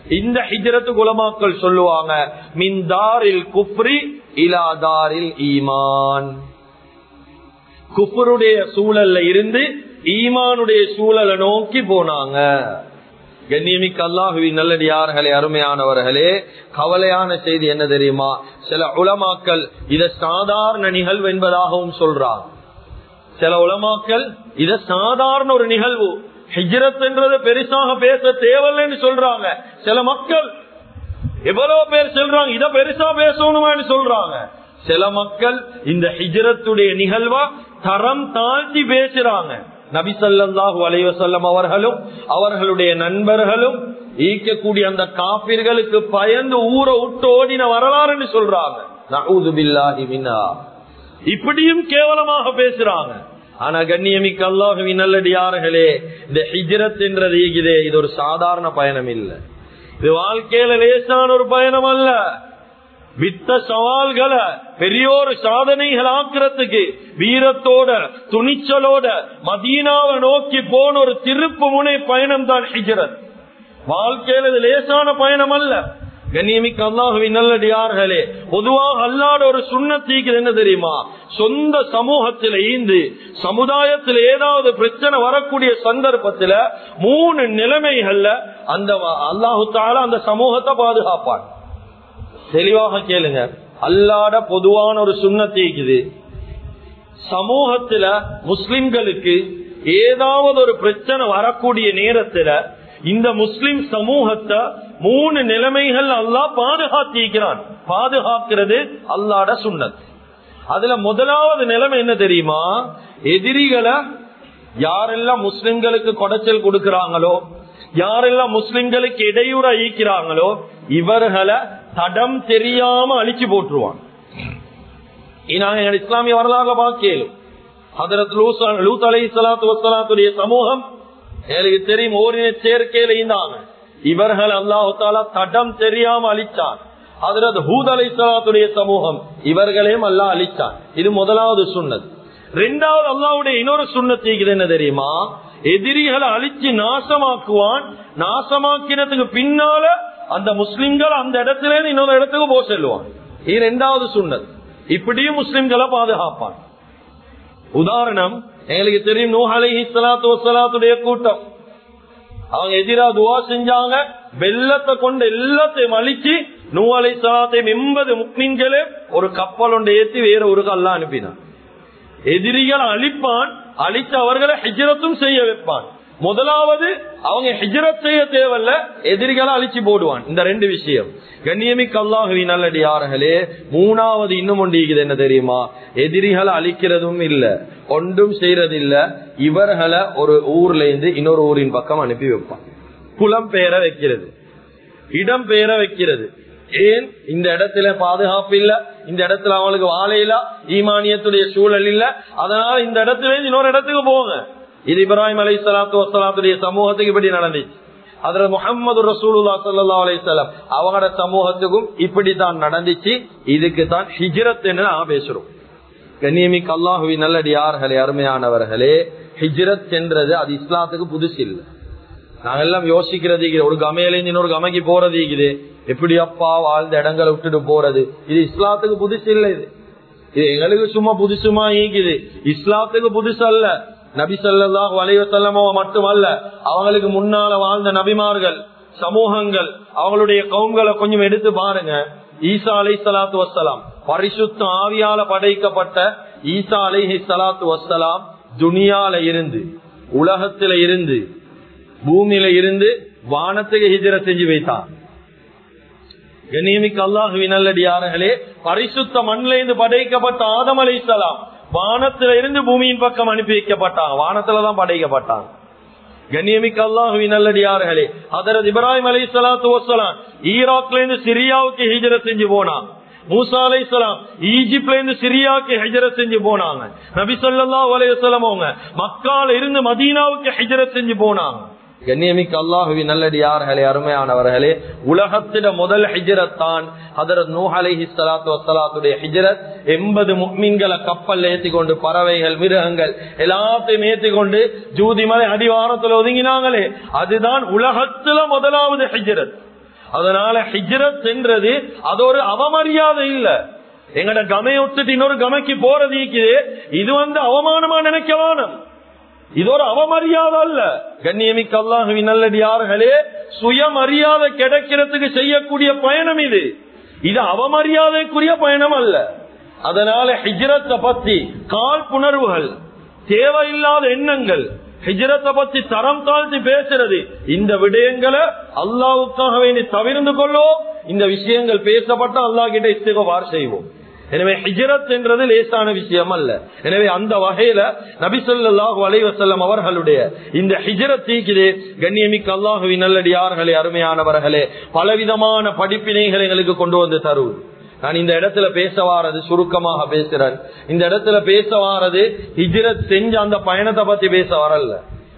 Speaker 1: இந்த ஹிஜரத்து குலமாக்கள் சொல்லுவாங்க மின்தாரில் குப்ரி இலாதாரில் ஈமான். குப்பருடைய சூழல்ல இருந்து ஈமானுடைய சூழலை நோக்கி போனாங்க. கண்ணியமிக்க அல்லாஹுவி நல்லடியார்களே அருமையானவர்களே கவலையான செய்தி என்ன தெரியுமா? சில உலமாக்கள் இத சாதாரண நிகழ்வு என்பதாகவும் சொல்றார் சில உலமாக்கள் இத சாதாரண ஒரு நிகழ்வு. ஹிஜ்ரத் என்றது பெருசாக பேச தேவையில்லைன்னு சொல்றாங்க. சில மக்கள் எவ்வளவு பேர் சொல்றாங்க இத பெருசா பேசணுமான்னு சொல்றாங்க. சில மக்கள் இந்த ஹிஜ்ரத்துடைய நிகழ்வா தரம் தாழ்த்தி பேசுறாங்க. நபிசல்லாஹு அலைவசல்லம் அவர்களும் அவர்களுடைய நண்பர்களும் ஈக்கக்கூடிய அந்த காப்பிர்களுக்கு பயந்து ஊரை விட்டு ஓடின வரலாறுன்னு சொல்றாங்க. இப்படியும் கேவலமாக பேசுறாங்க. ஆனா கண்ணியமிக்க அல்லாஹுவி நல்லடியார்களே இந்த ஹிஜரத் என்றது இது ஒரு சாதாரண பயணம் இல்ல. இது வாழ்க்கையில லேசான ஒரு பயணம் அல்ல. வித்த சவால்களை பெரியோரு சாதனைகள் ஆக்குறதுக்கு வீரத்தோட துணிச்சலோட மதீனாவை நோக்கி போன ஒரு திருப்பு முனை பயணம் தான் ஹிஜரத். வாழ்க்கையில இது லேசான பயணம் அல்ல கண்ணியமிக்க அல்லாஹுவின் நல்லடியார்களே பொதுவாக அல்லாட ஒரு சுண்ணத்தீக்கு என்ன தெரியுமா? சொந்த சமூகத்தில் ஈந்து சமுதாயத்தில் ஏதாவது பிரச்சனை வரக்கூடிய சந்தர்ப்பத்தில் மூணு நிலைமைகள்ல அந்த அல்லாஹு தால அந்த சமூகத்தை பாதுகாப்பான். தெளிவாக கேளுங்க. அல்லாட பொதுவான ஒரு சுண்ணத்தேக்குது சமூகத்துல முஸ்லிம்களுக்கு ஏதாவது ஒரு பிரச்சனை வரக்கூடிய நேரத்துல இந்த முஸ்லிம் சமூகத்தை மூணு நிலைமைகள் அல்லா பாதுகாத்திருக்கிறான். பாதுகாக்கிறது அல்லாட சுண்ணத். அதுல முதலாவது நிலைமை என்ன தெரியுமா? எதிரிகளை யாரெல்லாம் முஸ்லிம்களுக்கு கொடைச்சல் கொடுக்கிறாங்களோ யாரெல்லாம் முஸ்லிம்களுக்கு இடையூற ஈக்கிறாங்களோ இவர்களை தடம் தெரியாம அழிச்சு போட்டுருவான் நாங்க இஸ்லாமிய வரலாறுல பார்க்கலும் ஹதரத் லூத் அலை சலாத்து வசலாத்துடைய சமூகம் எனக்கு தெரியும் ஓரின சேர்க்கையில இருந்தாங்க இவர்கள் அல்லாஹால தடம் தெரியாம அழிச்சான் அதரது ஹூத் அலை சலாத்துடைய சமூகம் இவர்களையும் அல்லா அழிச்சான். இது முதலாவது சுண்ணது. ரெண்டாவது அல்லாவுடைய இன்னொரு சுண்ணத்தீக்குது என்ன தெரியுமா? எதிரிகளை அழிச்சு நாசமாக்குவான். நாசமாக்கினதுக்கு பின்னால அந்த முஸ்லிம்கள் அந்த இடத்துல இருந்து இன்னொரு இடத்துக்கு போக செல்வான் இது ரெண்டாவது சுண்ணது. இப்படியும் முஸ்லிம்களை பாதுகாப்பான். உதாரணம் எங்களுக்கு தெரியும் நூஹலை சலாத்து வசலாத்துடைய கூட்டம். அவங்க எதிரா துவா செஞ்சாங்க. வெள்ளத்தை கொண்டு எல்லாத்தையும் அழிச்சு நூலை சலாத்தையும் எண்பது முக்மீன்களே ஒரு கப்பல் ஒன்று ஏற்றி வேற ஒரு கல்லா அனுப்பினான். எதிரிகள் அழிப்பான். அழித்து அவர்களை ஹிஜரத்தும் செய்ய வைப்பான். முதலாவது அவங்க ஹிஜரத் செய்ய தேவையில்ல எதிரிகளை அழிச்சு போடுவான். இந்த ரெண்டு விஷயம். கண்ணியமிக்கு அல்லாஹுவி நல்லடியார்களே மூணாவது இன்னும் ஒன்றிக்குது என்ன தெரியுமா? எதிரிகளை அழிக்கிறதும் இல்ல ஒன்றும் செய்யறது இல்ல இவர்களை ஒரு ஊர்ல இருந்து இன்னொரு ஊரின் பக்கம் அனுப்பி வைப்பான். குலம் பெயர வைக்கிறது. இடம் பெயர வைக்கிறது. ஏன்? இந்த இடத்துல பாதுகாப்பு இல்ல. இந்த இடத்துல அவங்களுக்கு வாழை இல்ல. ஈமானியத்துடைய சூழல் இல்ல. அதனால இந்த இடத்துல இன்னொரு இடத்துக்கு போங்க. இது இப்ராஹிம் அலை சலாத்து வசலாத்துடைய சமூகத்துக்கு இப்படி நடந்துச்சு. அதுல முகமது ரசூலுல்லா சல்லா அலிசல்லாம் அவங்களோட சமூகத்துக்கும் இப்படித்தான் நடந்துச்சு. இதுக்கு தான் ஹிஜ்ரத் என்று நான் பேசுறோம் கண்ணியமிக்கு அல்லாஹுவி நல்லடியார்களே அருமையானவர்களே ஹிஜ்ரத் என்றது அது இஸ்லாத்துக்கு புதுசு இல்லை. நாங்கெல்லாம் யோசிக்கிறது ஒரு கமையிலேருந்து இன்னொரு கமைக்கு போறது இருக்குது எப்படி அப்பா வாழ்ந்த இடங்களை விட்டுட்டு போறது? இது இஸ்லாத்துக்கு புதுசு இல்லை இது. இது எங்களுக்கு சும்மா புதுசுமா ஈக்குது இஸ்லாத்துக்கு புதுசு அல்ல. நபி சொல்லா வலைவசல்லமோ மட்டுமல்ல. அவங்களுக்கு முன்னால வாழ்ந்த நபிமார்கள் சமூகங்கள் அவங்களுடைய கவுங்களை கொஞ்சம் எடுத்து பாருங்க. ஈசா அலை சலாத்து வசலாம் பரிசுத்த ஆவியால படைக்கப்பட்ட ஈசா அலை சலாத்து வசலாம் துனியால இருந்து உலகத்தில இருந்து பூமியில இருந்து வானத்துக்கு ஹிஜர செஞ்சு வைத்தான். கண்ணியமிக்கு அல்லாஹுவி நல்லடியார்களே பரிசுத்த மண்ணில இருந்து படைக்கப்பட்ட ஆதம் அலை வானத்தில இருந்து பூமியின் பக்கம் அனுப்பி வைக்கப்பட்டாங்க. வானத்துலதான் படைக்கப்பட்டாங்க. கண்ணியமிக்க அல்லாஹுவி நல்லடியார்களே அதரது இப்ராஹிம் அலி சலாத்து வசலாம் ஈராக்ல இருந்து சிரியாவுக்கு ஹிஜர செஞ்சு போனான் மூசா அலை சலாம் ஈஜிப்ட்ல இருந்து சிரியாவுக்கு ஹெஜர செஞ்சு போனாங்க. நபி சொல்லா அலையம் அவங்க மக்கால இருந்து மதீனாவுக்கு ஹெஜர செஞ்சு போனாங்க. கண்ணியமிக்கு அல்லாஹுவி நல்லடியார்களே அருமையானவர்களே உலகத்தில முதல் ஹிஜரத்தான் ஹதரத் நூஹ் அலைஹி சலாத்து வசலாத்துடைய ஹிஜரத். எண்பது முக்மீன்களை கப்பல் ஏத்தி கொண்டு பறவைகள் மிருகங்கள் எல்லாத்தையும் ஏத்தி கொண்டு ஜூதிமலை அடிவாரத்தில் ஒதுங்கினாங்களே. அதுதான் உலகத்துல முதலாவது ஹிஜரத். அதனால ஹிஜரத் என்றது அது ஒரு அவமரியாதை இல்ல. எங்கட கமையை விட்டுட்டு இன்னொரு கமைக்கு போறது இது வந்து அவமானமா நினைக்க வேணும் இது ஒரு அவமரியாதை அல்ல. கண்ணியமிக்க அல்லாஹுவின் நல்லடியார்களே சுயமரியாதை கிடைக்கிறதுக்கு செய்யக்கூடிய பயணம் இது. இது அவமரியாதைக்குரிய பயணம் அல்ல. அதனால ஹிஜ்ரத்தை பத்தி காழ்ப்புணர்வுகள் தேவையில்லாத எண்ணங்கள் ஹிஜ்ரத்தை பத்தி தரம் தாழ்த்தி பேசுறது இந்த விடயங்களை அல்லாவுக்காக வேண்டி தவிர்ந்து கொள்ளோ இந்த விஷயங்கள் பேசப்பட்ட அல்லா கிட்ட இஸ்திகவார் செய்வோம். எனவே ஹிஜரத் என்றது லேசான விஷயம் அல்ல. எனவே அந்த வகையில நபிசல்லாஹு அலைவசல்லம் அவர்களுடைய இந்த ஹிஜரத் தீக்குதே கண்ணியமிக்க அல்லாஹுவின் நல்லடியார்களே அருமையானவர்களே பலவிதமான படிப்பினைகளை எங்களுக்கு கொண்டு வந்து தருவது நான் இந்த இடத்துல பேச வாரது சுருக்கமாக பேசுறேன். இந்த இடத்துல பேச வாரது ஹிஜரத் செஞ்ச அந்த பயணத்தை பத்தி பேச வரல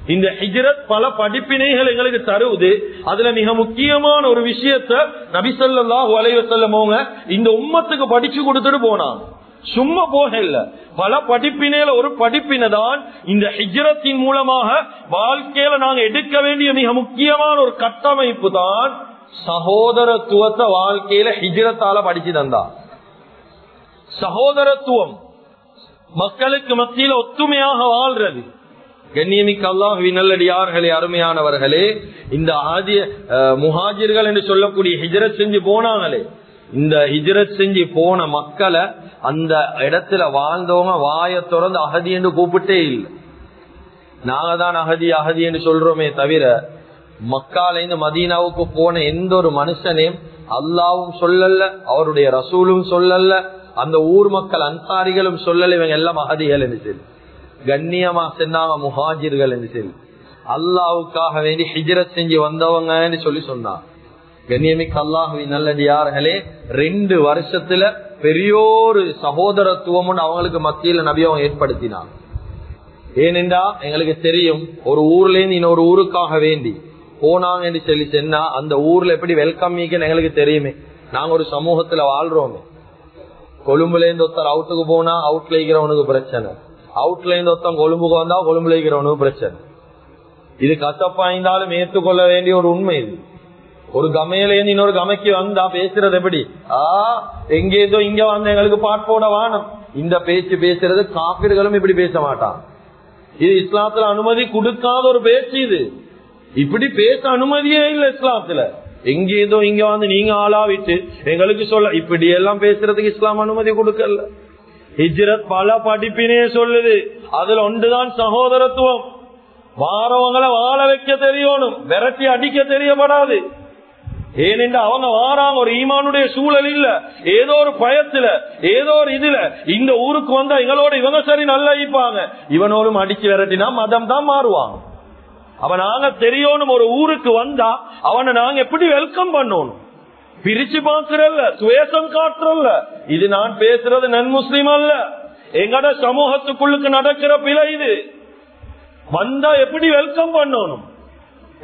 Speaker 1: இந்த ஹிஜ்ரத் பல படிப்பினைகள் எங்களுக்கு தருவது. அதுல மிக முக்கியமான ஒரு விஷயத்த நபிசல்லாஹு அலைவசல்லமோங்க இந்த உம்மத்துக்கு படிச்சு கொடுத்துட்டு போனாங்க. சும்மா போக இல்ல. பல படிப்பினையில ஒரு படிப்பினை தான் இந்த ஹிஜ்ரத்தின் மூலமாக வாழ்க்கையில நாங்க எடுக்க வேண்டிய மிக முக்கியமான ஒரு கட்டமைப்பு தான் சகோதரத்துவத்தை வாழ்க்கையில ஹிஜ்ரத்தால படிச்சு தந்தா. சகோதரத்துவம் மக்களுக்கு மத்தியில ஒத்துமையாக வாழ்றது. கண்ணியமிக்க அல்லாஹுவி நல்லடியார்களே அருமையானவர்களே இந்த ஆதிய முஹாஜிர்கள் என்று சொல்லக்கூடிய ஹிஜரத் செஞ்சு போனாங்களே. இந்த ஹிஜரத் செஞ்சு போன மக்களை அந்த இடத்துல வாழ்ந்தவங்க வாய தொடர்ந்து அகதி என்று கூப்பிட்டே இல்லை. நாங்க தான் அகதி அகதி என்று சொல்றோமே தவிர மக்காலேந்து மதீனாவுக்கு போன எந்த ஒரு மனுஷனையும் அல்லாவும் சொல்லல அவருடைய ரசூலும் சொல்லல அந்த ஊர் மக்கள் அன்சாரிகளும் சொல்லல இவங்க எல்லாம் அகதிகள் என்று சொல்லி. கண்ணியமா சொன்னாங்க முஹாஜிர்கள் என்று சொல்லி. அல்லாவுக்காக வேண்டி ஹிஜரத் செஞ்சு வந்தவங்கன்னு சொல்லி சொன்னான். கண்ணியமிக்கு அல்லாஹுவி நல்லடியார்களே ரெண்டு வருஷத்துல பெரியோரு சகோதரத்துவம் அவங்களுக்கு மத்தியில நபி அவங்க ஏற்படுத்தினான். ஏனென்றா எங்களுக்கு தெரியும் ஒரு ஊர்ல இருந்து இன்னொரு ஊருக்காக வேண்டி போனாங்க என்று சொல்லி சொன்னா அந்த ஊர்ல எப்படி வெல்கம் எங்களுக்கு தெரியுமே. நாங்க ஒரு சமூகத்துல வாழ்றோமே. கொழும்புல இருந்து ஒருத்தர் அவுட்டுக்கு போனா அவுட்ல இருக்கிறவனுக்கு பிரச்சனை. அவுட்ல இருந்து ஒருத்தன் கொழும்புக்கு வந்தா கொழும்புல இருக்கிறவனுக்கு பிரச்சனை. இது கசப்பாய்ந்தாலும் ஏற்றுக்கொள்ள வேண்டிய ஒரு உண்மை இது. ஒரு கமையில இருந்து இன்னொரு கமைக்கு வந்தா பேசுறது எப்படி? ஆ எங்கேதோ இங்க வந்து எங்களுக்கு பாட்போட வானம். இந்த பேச்சு பேசுறது காப்பீடுகளும் இப்படி பேச மாட்டான் இது இஸ்லாத்துல அனுமதி கொடுக்காத ஒரு பேச்சு இது. இப்படி பேச அனுமதியே இல்லை இஸ்லாத்துல. எங்கேதோ இங்க வந்து நீங்க ஆளாவிட்டு எங்களுக்கு சொல்ல இப்படி எல்லாம் பேசுறதுக்கு இஸ்லாம் அனுமதி கொடுக்கல. ஹிஜ்ரத் பல படிப்பினே சொல்லுது. அதுல ஒன்றுதான் சகோதரத்துவம். வாரவங்களை வாழ வைக்க தெரியணும். விரட்டி அடிக்க தெரியப்படாது. ஏனென்று அவங்க வாராங்க. ஒரு ஈமானுடைய சூழல் இல்ல. ஏதோ ஒரு பயத்துல ஏதோ ஒரு இதுல. இந்த ஊருக்கு வந்தா எங்களோட இவங்க சரி நல்லா இருப்பாங்க. இவனோடும் அடிச்சு விரட்டினா மதம் தான் மாறுவாங்க. அவன் நாங்க தெரியணும். ஒரு ஊருக்கு வந்தா அவனை நாங்க எப்படி வெல்கம் பண்ணணும்? பிரிச்சு பாக்குறல்ல துவேசம் காட்டுறல்ல. இது நான் பேசுறது நன் முஸ்லிம் அல்ல. எங்கட சமூகத்துக்குள்ளுக்கு நடக்கிற பிழை இது. வந்தா எப்படி வெல்கம் பண்ணணும்?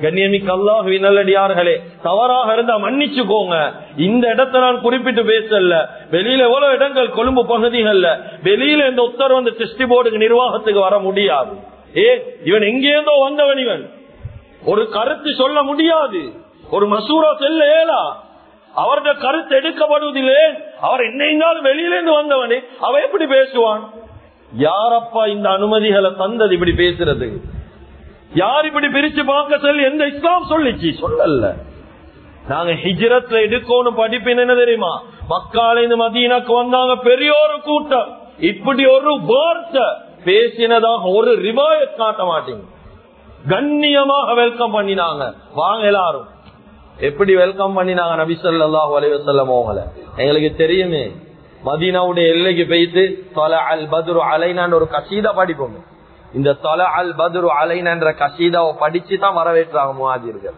Speaker 1: கண்ணியமிக்கு அல்லாஹு நல்லடியார்களே தவறாக இருந்தா மன்னிச்சுக்கோங்க. இந்த இடத்தை நான் குறிப்பிட்டு பேசல. வெளியில எவ்வளவு இடங்கள் கொழும்பு பகுதிகள்ல. வெளியில இந்த உத்தரவு வந்து டெஸ்டி போர்டுக்கு நிர்வாகத்துக்கு வர முடியாது. ஏ இவன் எங்கேருந்தோ வந்தவன் இவன். ஒரு கருத்து சொல்ல முடியாது. ஒரு மசூரா செல்ல ஏலா அவருடைய கருத்து எடுக்கப்படுவதில்லை அவர் என்னைனாலும் வெளியிலேருந்து வந்தவனே அவன் எப்படி பேசுவான்? யாரப்பா இந்த அனுமதிகளை தந்தது இப்படி பேசுறது? யார் இப்படி பிரிச்சு பார்க்க சொல்லி எந்த இஸ்லாம் சொல்லிச்சு? சொல்லல நாங்க ஹிஜ்ரத்ல எடுக்கணும் படிப்பின் என்ன தெரியுமா? மக்கால இந்த மதீனாக்கு வந்தாங்க பெரிய ஒரு கூட்டம். இப்படி ஒரு வார்த்தை பேசினதாக ஒரு ரிவாயத் காட்ட மாட்டீங்க. கண்ணியமாக வெல்கம் பண்ணினாங்க. வாங்க எல்லாரும். எப்படி வெல்கம் பண்ணினாங்க நபி சொல்லாஹு அலைவசல்லம் அவங்கள? எங்களுக்கு தெரியுமே. மதீனாவுடைய எல்லைக்கு போயிட்டு தொல அல் பதுரு அலைனான்னு ஒரு கசீதா படிப்போம். இந்த தொல அல் பதுரு அலைனான்ற கசீதாவை படிச்சு தான் வரவேற்றாங்க முஹாஜிர்கள்.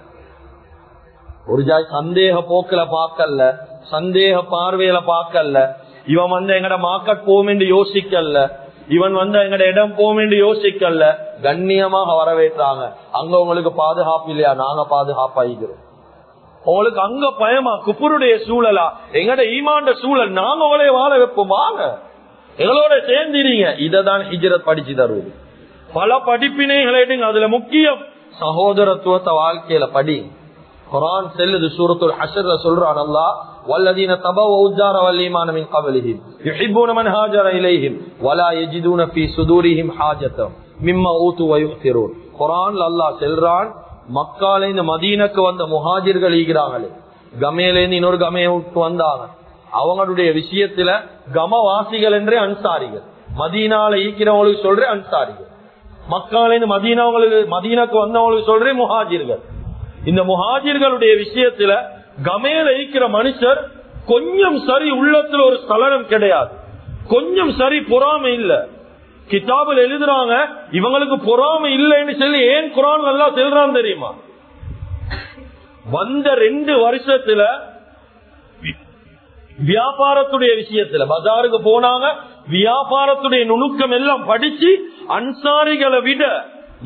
Speaker 1: ஒரு ஜாய் சந்தேக போக்குல பார்க்கல சந்தேக பார்வையில பார்க்கல. இவன் வந்து எங்கட மார்க்கெட் போமென்று யோசிக்கல. இவன் வந்து எங்கட இடம் போமென்று யோசிக்கல. கண்ணியமாக வரவேற்றாங்க. அங்க உங்களுக்கு பாதுகாப்பு இல்லையா? நாங்க பாதுகாப்பாயிக்கிறோம் உங்களுக்கு அங்க பயமா குப்புருடைய சூழலா எங்கட ஈமாண்ட சூழல் நாங்க உங்களை வாழ வைப்போம் வாங்க எங்களோட சேர்ந்துறீங்க இததான் ஹிஜரத் படிச்சு தருவது பல படிப்பினைகளை எடுங்க அதுல முக்கியம் சகோதரத்துவத்தை வாழ்க்கையில படி குரான் செல்லுது சூரத்துல் ஹஷர்ல சொல்றான் அல்லா والذين تبوا الدار والايمان من قبلهم يحبون من هاجر اليهم ولا يجدون في صدورهم حاجه مما اوتوا ويؤثرون குரான்ல அல்லாஹ் சொல்றான் மக்காலேந்து மதீனக்கு வந்த முஹாஜிர்கள் ஈகிறாங்களே கமையிலேருந்து இன்னொரு கமையை வந்தாங்க. அவங்களுடைய விஷயத்துல கமவாசிகள் என்றே அன்சாரிகள். மதீனால ஈக்கிறவங்களுக்கு சொல்றேன் அன்சாரிகள். மக்காலேந்து மதீனவங்களுக்கு மதீனக்கு வந்தவங்களுக்கு சொல்றேன் முஹாஜிர்கள். இந்த முஹாஜிர்களுடைய விஷயத்துல கமையில ஈக்கிற மனுஷர் கொஞ்சம் சரி உள்ளத்துல ஒரு சலனம் கிடையாது. கொஞ்சம் சரி பொறாமை இல்ல. கிதாபில் எழுதுறாங்க இவங்களுக்கு பொறாம இல்லைன்னு சொல்லி ஏன் குரான் நல்லா செல்றான் தெரியுமா? வந்த ரெண்டு வருஷத்துல வியாபாரத்துடைய விஷயத்துல பஜாருக்கு போனாங்க வியாபாரத்துடைய நுணுக்கம் எல்லாம் படிச்சு அன்சாரிகளை விட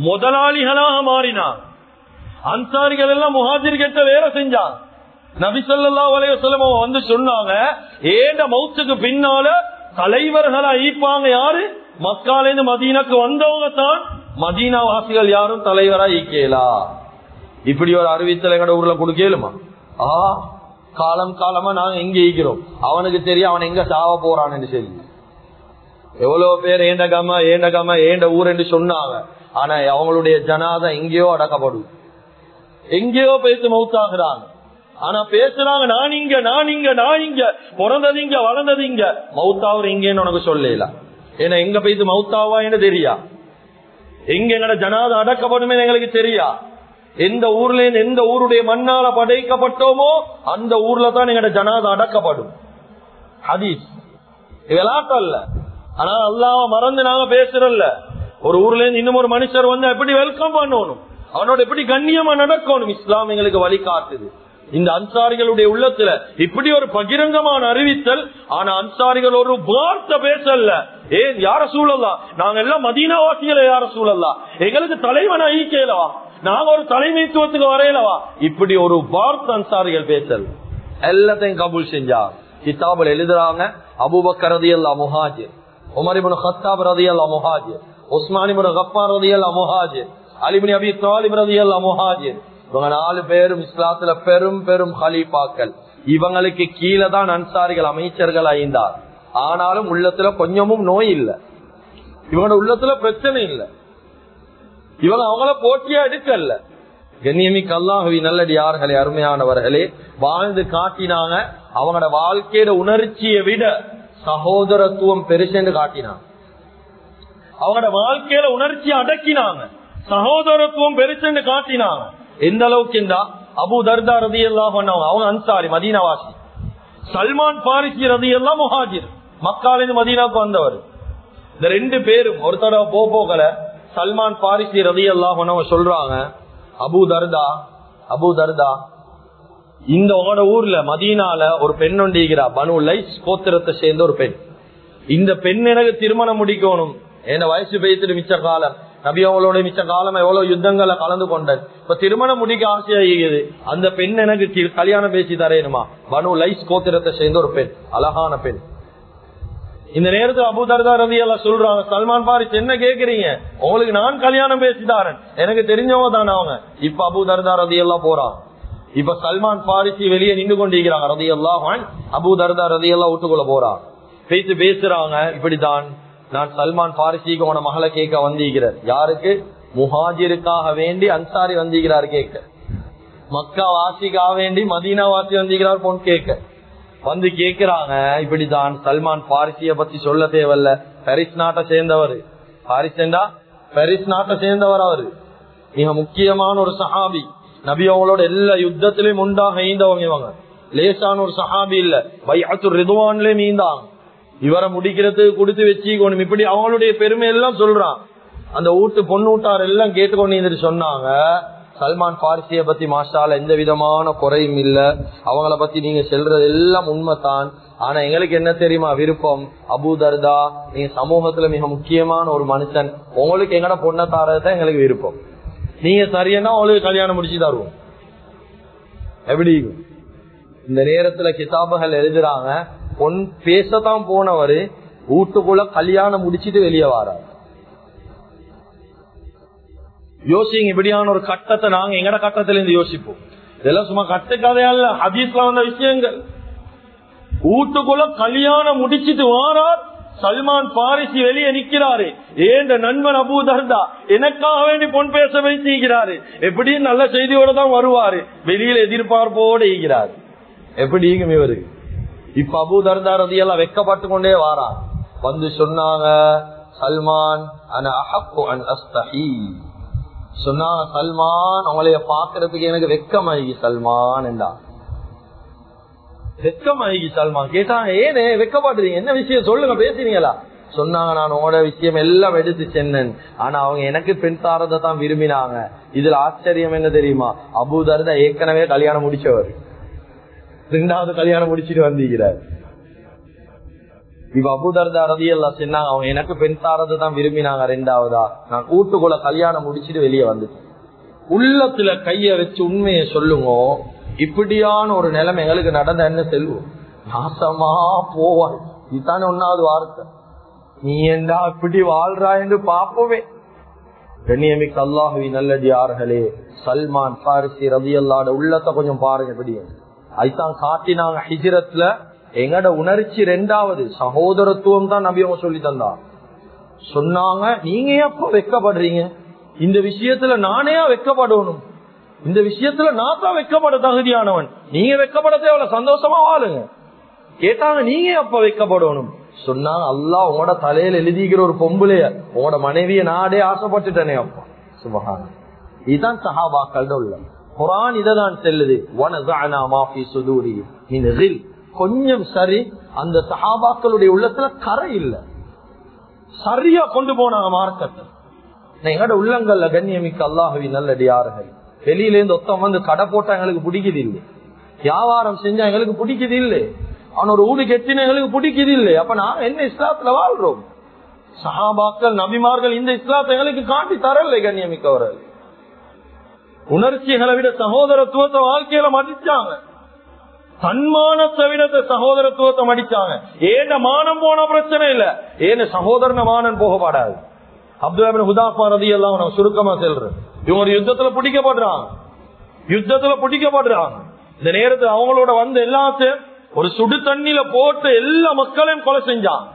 Speaker 1: முதலாளிகளாக மாறினான். அன்சாரிகள் எல்லாம் முகாஜிர்கிட்ட வேலை செஞ்சான். நபிசல்லா ஸல்லல்லாஹு வந்து சொன்னாங்க ஏண்ட மௌத்துக்கு பின்னால தலைவர்களா ஈப்பாங்க யாரு? மக்கால மதீனாக்கு வந்தவங்க தான் மதீனா வாசிகள் யாரும் தலைவரா ஈக்கேலா இப்படி ஒரு அறிவித்தல் எங்கட ஊர்ல கொடுக்கலுமா ஆ காலம் காலமா நாங்க எங்க ஈக்கிறோம் அவனுக்கு தெரியும் அவன் எங்க சாவ போறான்னு சொல்லி எவ்வளவு பேர் ஏண்ட கம ஏண்ட ஊர் என்று சொன்னாங்க. ஆனா அவங்களுடைய ஜனாதா எங்கேயோ அடக்கப்படும். எங்கேயோ பேசி மவுத்தாகிறாங்க. ஆனா பேசுறாங்க நான் இங்க நான் இங்க நான் இங்க பிறந்தது இங்க வளர்ந்தது இங்க. மவுத்தாவர் இங்கன்னு உனக்கு சொல்லல ஏன்னா எங்க போயிட்டு மவுத்தாவா என்ன தெரியா? எங்க என்னோட ஜனாதா அடக்கப்படும் எங்களுக்கு தெரியா? எந்த ஊர்ல இருந்து எந்த ஊருடைய மண்ணால படைக்கப்பட்டோமோ அந்த ஊர்ல தான் எங்கட ஜனாதா அடக்கப்படும். ஹதீஸ். விளையாட்டம் இல்ல. ஆனா அல்லாம மறந்து நாங்க பேசுறோம்ல. ஒரு ஊர்ல இருந்து இன்னும் ஒரு மனுஷர் வந்து எப்படி வெல்கம் பண்ணணும்? அவனோட எப்படி கண்ணியமா நடக்கணும்? இஸ்லாம் எங்களுக்கு வழி காட்டுது. இந்த அன்சாரிகளுடைய உள்ளத்துல இப்படி ஒரு பகிரங்கமான அறிவித்தல் ஆனா அன்சாரிகள் ஒரு வார்த்தை பேசல ஏன் யார சூழல்லாம் நாங்க எல்லாம் மதீனாவாசிகளை யார சூழல்லாம் எங்களுக்கு தலைவன் ஐக்கியலவா? நாங்க ஒரு தலைமைத்துவத்துக்கு வரையலவா? இப்படி ஒரு வார்த்தை அன்சாரிகள் பேசல். எல்லாத்தையும் கபூல் செஞ்சா கிதாபில் எழுதுறாங்க அபூபக்கர் ரதியல்லா முஹாஜிர் உமரிபுன் ஹத்தாப் ரதியல்லா முஹாஜிர் உஸ்மானிபுன் கப்பார் ரதி அல்லா முஹாஜிர் அலிபின் அபி தாலிப் ரதியல்லா முஹாஜிர் இவங்க நாலு பேரும் இஸ்லாத்துல பெரும் பெரும் ஹலீஃபாக்கள் இவங்களுக்கு கீழே தான் அன்சாரிகள் அமைச்சர்கள் ஐந்தார். ஆனாலும் உள்ளத்துல கொஞ்சமும் நோய் இல்ல. இவங்க உள்ளத்துல பிரச்சனை இல்ல. இவங்க அவங்கள போட்டியா எடுக்கல. கண்ணியமிக்க அல்லாஹவி நல்லடி யார்களே அருமையானவர்களே வாழ்ந்து காட்டினாங்க. அவங்களோட வாழ்க்கையில உணர்ச்சியை விட சகோதரத்துவம் பெருசென்று காட்டினாங்க. அவங்களோட வாழ்க்கையில உணர்ச்சியை அடக்கினாங்க. சகோதரத்துவம் பெருசென்று காட்டினாங்க. எந்த அளவுக்கு இருந்தா அபு தர்தா ரதி எல்லாம் அவங்க அன்சாரி மதீனவாசி. சல்மான் பாரிசி ரதி எல்லாம் முஹாஜிர் மக்காலிருந்து மதீனாவுக்கு வந்தவர். இந்த ரெண்டு பேரும் ஒரு தடவை போ போகல சல்மான் பாரிசி ரதி எல்லாம் சொல்றாங்க அபு தர்தா அபு தர்தா இந்த உங்களோட ஊர்ல மதீனால ஒரு பெண் ஒண்டிக்கிறா பனு லைஸ் கோத்திரத்தை சேர்ந்த ஒரு பெண். இந்த பெண் எனக்கு திருமணம் முடிக்கணும். என்ன வயசு பெய்த்துட்டு மிச்ச காலம். நபி அவங்களோட மிச்ச காலம் எவ்வளவு யுத்தங்களை கலந்து கொண்டேன் இப்ப திருமணம் முடிக்க ஆசையாகிறது அந்த பெண் எனக்கு கல்யாணம் பேசி தரையணுமா பனு லைஸ் கோத்திரத்தை சேர்ந்த ஒரு பெண். அழகான பெண். இந்த நேரத்தில் அபுதர்தா ரவி எல்லாம் சொல்றாங்க சல்மான் பாரிஸ் என்ன கேக்குறீங்க? உங்களுக்கு நான் கல்யாணம் பேசிதாரன் எனக்கு தெரிஞ்சவங்க தானே அவங்க. இப்ப அபுதர்தா ரதி எல்லாம் போறான் இப்ப சல்மான் பாரிசி வெளியே நின்று கொண்டிருக்கிறாங்க ரதி எல்லாம் அபுதர்தா ரதி எல்லாம் வீட்டுக்குள்ள போறான் பேசி பேசுறாங்க இப்படித்தான். நான் சல்மான் பாரிசிக்கு உன மகளை கேட்க வந்திருக்கிறேன் யாருக்கு? முஹாஜிருக்காக வேண்டி அன்சாரி வந்திருக்கிறார் கேட்க. மக்கா வாசிக்காக வேண்டி மதீனா வாசி வந்திருக்கிறார் பொன் கேட்க. வந்து கேக்குறாங்க இப்படிதான் சல்மான் பாரிசிய பத்தி சொல்ல தேவையில்ல. பரிஸ் நாட்டை சேர்ந்தவர். பாரிஸ்டா பரிஸ் நாட்டை சேர்ந்தவர் அவரு. மிக முக்கியமான ஒரு சஹாபி. நபி அவங்களோட எல்லா யுத்தத்திலையும் உண்டாக ஈந்தவங்க இவங்க. லேசான ஒரு சஹாபி இல்ல. பையாத்து ரிதுவான்லயும் ஈந்தாங்க இவரை முடிக்கிறதுக்கு கொடுத்து வச்சுக்கணும். இப்படி அவங்களுடைய பெருமை எல்லாம் சொல்றான். அந்த ஊட்டு பொண்ணூட்டார் எல்லாம் கேட்டுக்கொண்டு சொன்னாங்க. சல்மான் பாரிசிய பத்தி மாஸ்டால எந்த விதமான குறையும் இல்ல. அவங்கள பத்தி நீங்க செல்றது எல்லாம் உண்மைத்தான் ஆனா எங்களுக்கு என்ன தெரியுமா விருப்பம்? அபுதர்தா நீங்க சமூகத்துல மிக முக்கியமான ஒரு மனுஷன். உங்களுக்கு எங்கட பொண்ணை தாரதான் எங்களுக்கு விருப்பம். நீங்க சரியன்னா உங்களுக்கு கல்யாணம் முடிச்சு தருவோம். எப்படி? இந்த நேரத்துல கிதாபுகள் எழுதுறாங்க. பொன் பேசத்தான் போனவரு வீட்டுக்குள்ள கல்யாணம் முடிச்சிட்டு வெளியே வாரார். யோசிங்க இப்படியான ஒரு கட்டத்தை நாங்க எங்கட கட்டத்துல இருந்து யோசிப்போம். இதெல்லாம் சும்மா கட்டு கதையால ஹதீஸ்ல வந்த விஷயங்கள். வீட்டுக்குள்ள கல்யாணம் முடிச்சிட்டு வாரார் சல்மான் பாரிசி வெளியே நிக்கிறாரு. ஏண்ட நண்பன் அபு தர்தா எனக்காக வேண்டி பொன் பேச வைத்திருக்கிறாரு. எப்படியும் நல்ல செய்தியோட தான் வருவாரு. வெளியில எதிர்பார்ப்போடு இருக்கிறாரு. எப்படி இவருக்கு இப்ப அபு தர்தா ரதியெல்லாம் வெக்கப்பட்டு கொண்டே வாரா. வந்து சொன்னாங்க சல்மான் சொன்னாங்க சல்மான் அவங்களைய பாக்குறதுக்கு எனக்கு வெக்கமாகி சல்மான் என்றா வெக்கமாகி சல்மான்? கேட்டாங்க ஏனே வெக்கப்பாட்டுறீங்க என்ன விஷயம்? சொல்லுங்க பேசுறீங்களா? சொன்னாங்க நான் உங்களோட விஷயம் எல்லாம் எடுத்து சென்னேன். ஆனா அவங்க எனக்கு பெண் தாரதை தான் விரும்பினாங்க. இதுல ஆச்சரியம் என்ன தெரியுமா? அபூதர்தா ஏற்கனவே கல்யாணம் முடிச்சவர். ரெண்டாவது கல்யாணம் முடிச்சிட்டு வந்திருக்கிறார். இப்ப அபுதர்தா ரதி எல்லாம் சொன்னாங்க அவங்க எனக்கு பெண் தாரது தான் விரும்பினாங்க ரெண்டாவதா? நான் கூட்டுக்குள்ள கல்யாணம் முடிச்சிட்டு வெளியே வந்துட்டேன். உள்ளத்துல கைய வச்சு உண்மையை சொல்லுங்க. இப்படியான ஒரு நிலைமை எங்களுக்கு நடந்த என்ன செல்வோம்? நாசமா போவான். இதுதானே ஒன்னாவது வார்த்தை. நீ என்ன இப்படி வாழ்றா என்று பாப்போமே கண்ணியமிக்கு அல்லாஹுவி நல்லடியார்களே சல்மான் பாரிசி ரவி அல்லாட உள்ளத்தை கொஞ்சம் பாருங்க எப்படி அதுதான் காட்டினாங்க ஹிஜிரத்துல எங்கட உணர்ச்சி ரெண்டாவது சகோதரத்துவம் தான் நபி அவங்க சொல்லி தந்தா. சொன்னாங்க நீங்க எப்ப வெக்கப்படுறீங்க? இந்த விஷயத்துல நானே வெக்கப்படணும்? இந்த விஷயத்துல நான் தான் வெக்கப்பட தகுதியானவன். நீங்க வெக்கப்பட தேவையில்ல சந்தோஷமா வாழுங்க. கேட்டாங்க நீங்க எப்ப வைக்கப்படணும்? சொன்னா அல்லா உங்களோட தலையில எழுதிக்கிற ஒரு பொம்புலைய உங்களோட மனைவிய நாடே ஆசைப்பட்டுட்டனே அப்பா. சுபகான இதுதான் சஹாபாக்கள் உள்ள குரான் இததான் செல்லுது. கொஞ்சம் சரி. அந்த சஹாபாக்களுடைய உள்ளத்துல கரை இல்ல. சரியா கொண்டு போனாங்க மார்க்கத்தை. எங்களோட உள்ளங்கள்ல கண்ணியமிக்க அல்லாஹவி நல்லடியார்கள். வெளியில இருந்து ஒத்தம் வந்து கடை போட்டா எங்களுக்கு பிடிக்குது இல்லை வியாபாரம் செஞ்சா எங்களுக்கு பிடிக்குது இல்லை அவனோட ஊடு கெட்டின எங்களுக்கு பிடிக்குது இல்லை அப்ப நான் என்ன இஸ்லாத்துல வாழ்றோம்? சஹாபாக்கள் நபிமார்கள் இந்த இஸ்லாத்தை எங்களுக்கு காட்டி தரலை கண்ணியமிக்கவர்கள். உணர்ச்சிகளை விட சகோதரத்துவத்தை வாழ்க்கையில மதிச்சாங்க. தன்மானத்தை விட சகோதரத்துவத்தை மடிச்சாங்க ஏன மானம் போன பிரச்சனை இல்ல. ஏன்னு சகோதரன மானம் போகப்படாது அப்துல் ஹுதாஃபா ரதி எல்லாம் நம்ம சுருக்கமா செல்றேன் இவங்க ஒரு யுத்தத்துல பிடிக்கப்படுறாங்க யுத்தத்துல பிடிக்கப்படுறாங்க இந்த நேரத்தில் அவங்களோட வந்து எல்லாத்தையும் ஒரு சுடு தண்ணியில போட்டு எல்லா மக்களையும் கொலை செஞ்சாங்க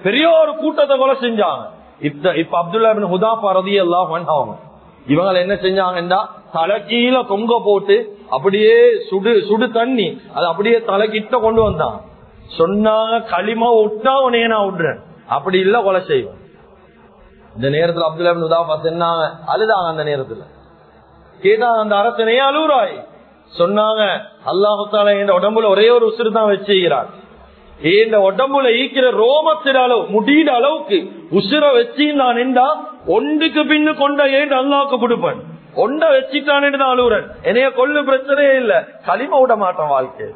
Speaker 1: பெரிய ஒரு கூட்டத்தை கொலை செஞ்சாங்க இப்ப இப்ப அப்துல்லா ஹுதாஃபா ரதி எல்லாம் அவங்க இவங்க என்ன செஞ்சாங்கன்னா தலைக்கீழ தொங்க போட்டு அப்படியே சுடு சுடு தண்ணி அது அப்படியே தலைக்கிட்ட கொண்டு வந்தான். சொன்னாங்க களிமா விட்டா உனையே நான் விடுறேன். அப்படி இல்ல கொலை செய்வோம் இந்த நேரத்துல அப்துல்லா பாத்தீங்கன்னா அழுதாங்க அந்த நேரத்துல. கேட்டாங்க அந்த அரசனையே அழுகுறாய்? சொன்னாங்க அல்லாஹால என் உடம்புல ஒரே ஒரு உசுறு தான் வச்சுக்கிறான் இந்த உடம்புல ஈக்கிற ரோமத்திர அளவு முடியிற அளவுக்கு உசுர வச்சு நான் நின்றா ஒன்றுக்கு பின்னு கொண்ட ஏன் அல்லாவுக்கு கொடுப்பேன்? ஒண்ட வச்சுட்டான் தான் அழுகுறேன். என்னைய கொள்ளு பிரச்சனையே இல்ல. களிம விட மாட்டேன் வாழ்க்கை